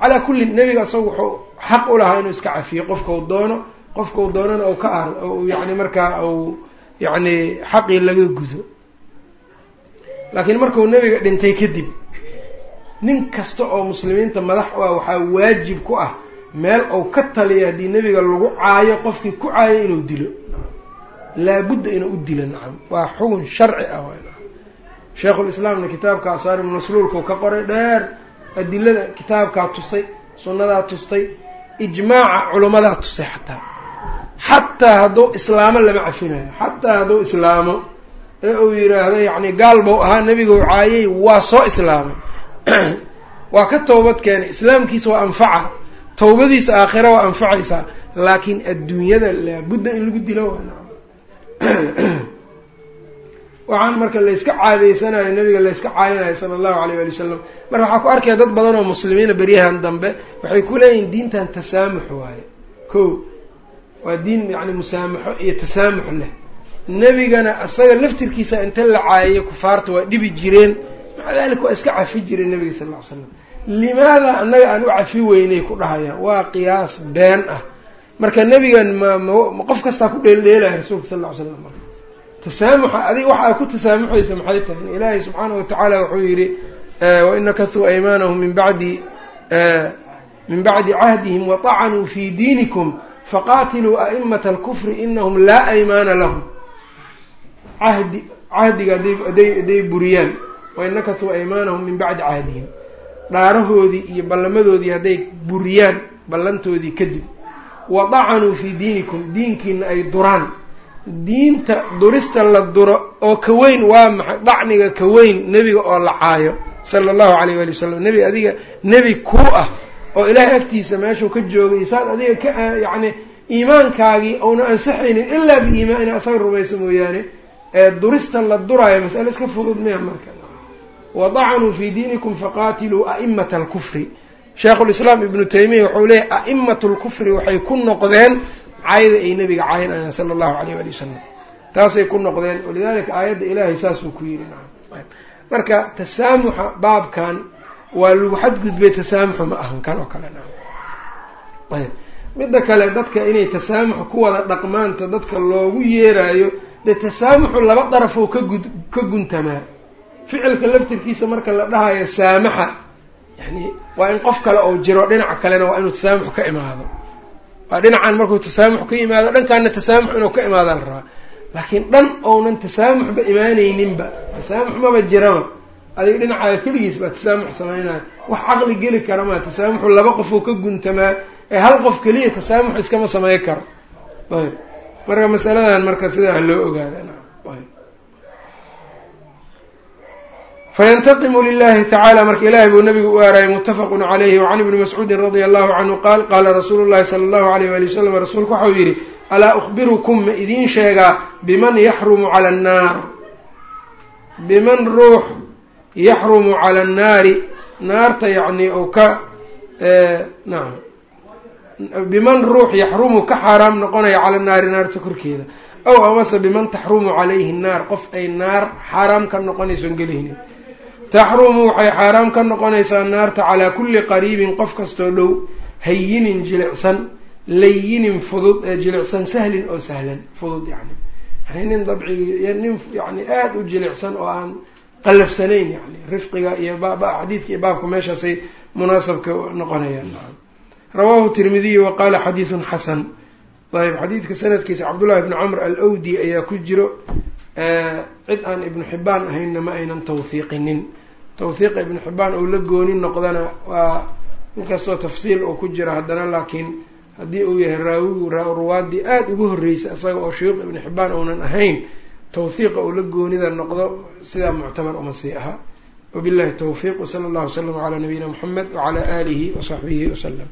calaa kullin nebiga isaga wuxuu xaq u lahaa inuu iska cafiyo qofkau doono qofkau doonana ou ka ar yani markaa u yani xaqii laga gudo laakiin markuu nebiga dhintay kadib nin kasta oo muslimiinta madax u ah waxaa waajib ku ah meel ou ka taliya haddii nebiga lagu caayo qofkii ku caayo inuu dilo. Laabudda inuu u dilo nacam. Waa xugun sharci ah sheikhulislaamna kitaabka asaari masluulkau ka qoray dheer adilada kitaabkaa tusay sunnadaa tustay ijmaaca culammadaa tusay xataa. Xataa hadduu islaamo lama cafinayo xataa hadduu islaamo ee uu yidhaahdo yacni gaal buu ahaa nebiguu caayay waa soo islaamay. Waa ka towbad keenay islaamkiisa waa anfaca tawbadiisa aakhira waa anfacaysaa laakiin adduunyada laabudda in lagu dilo waxaan marka layska caadeysanayo nabiga layska caayinayo sala allahu alayh wali wasalam marka waxaa ku arkaya dad badan oo muslimiina beryahan dambe waxay ku leeyihiin diintan tasaamux waaye. Ko waa diin yacni musaamaxo iyo tasaamux leh. Nebigana isaga laftirkiisa inta la caayiyo kufaarta waa dhibi jireen. Maca dalik waa iska cafi jireen nabiga sal ll ly slam limaada annaga aan u cafi weynay ku dhahayaan waa qiyaas been ah. Marka nebigan ma qof kastaa ku dheeldheelaya rasuulka sal ll ly slam marka tasaamuxa adiga waxaa ku tasaamuxaysa maxay tahay? Ilaahay subxaana watacaala wuxuu yidhi wain nakasuu aymaanahum min bacdi min bacdi cahdihim waطacanuu fi diinikum faqaatiluu a'imata alkufri inahum laa aymaana lahum. Cahdi cahdiga hadday buriyaan. Wain nakasuu aymaanahum min bacdi cahdihim dhaarahoodii iyo ballamadoodii hadday buriyaan ballantoodii kadib. Wadacanuu fii diinikum diinkiina ay duraan. Diinta durista la duro oo ka weyn waa maxay? Dacniga ka weyn nebiga oo la caayo sala allahu calayh waali wasalam nebi adiga nebi kuu ah oo ilaahay agtiisa meeshuu ka joogay saan adiga ka yacni iimaankaagii ouna ansaxaynin ilaa biiimaan ina asaga rumayso mooyaane. Ee durista la duraayo masale iska fudud miya marka wadacanuu fii diinikum faqaatiluu a'imata alkufri sheikhulislaam ibnu taymiya wuxuu leeyahy a'imatu lkufri waxay ku noqdeen cayda ay nabiga caynayaan sala allahu alayh wali wasalam taasay ku noqdeen walidalika aayadda ilaahay saasuu ku yidhi marka tasaamuxa baabkan waa lagu xadgudbay tasaamuxu ma ahan kan oo kale ayb midda kale dadka inay tasaamuxa ku wada dhaqmaanta dadka loogu yeeraayo dee tasaamuxu laba darafoo kagud ka guntamaa ficilka laftirkiisa marka la dhahayo saamaxa yani waa in qof kale oo jiro dhinaca kalena waa inuu tasaamux ka imaado. Waa dhinacan markuu tasaamux ka yimaado dhankaana tasaamux inuu ka imaada la rabaa laakiin dhan ounan tasaamuxba imaanayninba tasaamux maba jiraba adiga dhinacaaga keligiis baa tasaamux sameynaya. Wax caqli geli kara maa tasaamuxu laba qofoo ka guntamaa ee hal qof keliya tasaamux iskama samey karo. Ayb. Marka masaladan marka sidaa loo ogaada ayb fayantaqimu lilahi tacala marka ilahay buu nabigu u aarayay muttafaqun calayhi wacan ibni mascuudin radia allahu canhu qaal qaala rasuulu llahi sala allahu alayh wali wasalam rasuulku waxau yidhi alaa ukhbirukum ma idiin sheegaa biman yaxrumu cala annaar biman ruux yaxrumu cala annaari naarta yacni ou ka nacam biman ruux yaxrumu ka xaaraam noqonaya cala annaari naarta korkeeda aw amase biman taxrumu calayhi nnaar qof ay naar xaaraam ka noqonayson gelihnin taxrumu waxay xaaraam ka noqonaysaa naarta calaa kulli qariibin qof kastoo dhow hayinin jilicsan layinin fudud ee jilicsan sahlin oo sahlan fudud yani yani nin dabcigi nin yani aada u jilicsan oo aan qallafsanayn yani rifqiga iyo xadiidka iyo baabka meeshaasay munaasabka noqonayaan. Rawaahu tirmidiyu wa qaala xadiidun xasan. Ayb xadiidka sanadkiisa cabdullahi bni camr al-awdi ayaa ku jiro cid aan ibnu xibaan ahaynna ma aynan tawhiiqinin tawhiiqa ibnu xibaan uu la gooni noqdana waa inkastoo tafsiil uu ku jira haddana laakiin haddii uu yahay raawigu ruwaadii aada ugu horreysa isaga oo shuyuuq ibnu xibaan uunan ahayn tawhiiqa uu la goonida noqdo sidaa muctabar uma sii aha. Wabillahi tawfiiq wsala allahu wasalam calaa nabiyina muxamed wacalaa aalihi wasaxbihi wasalam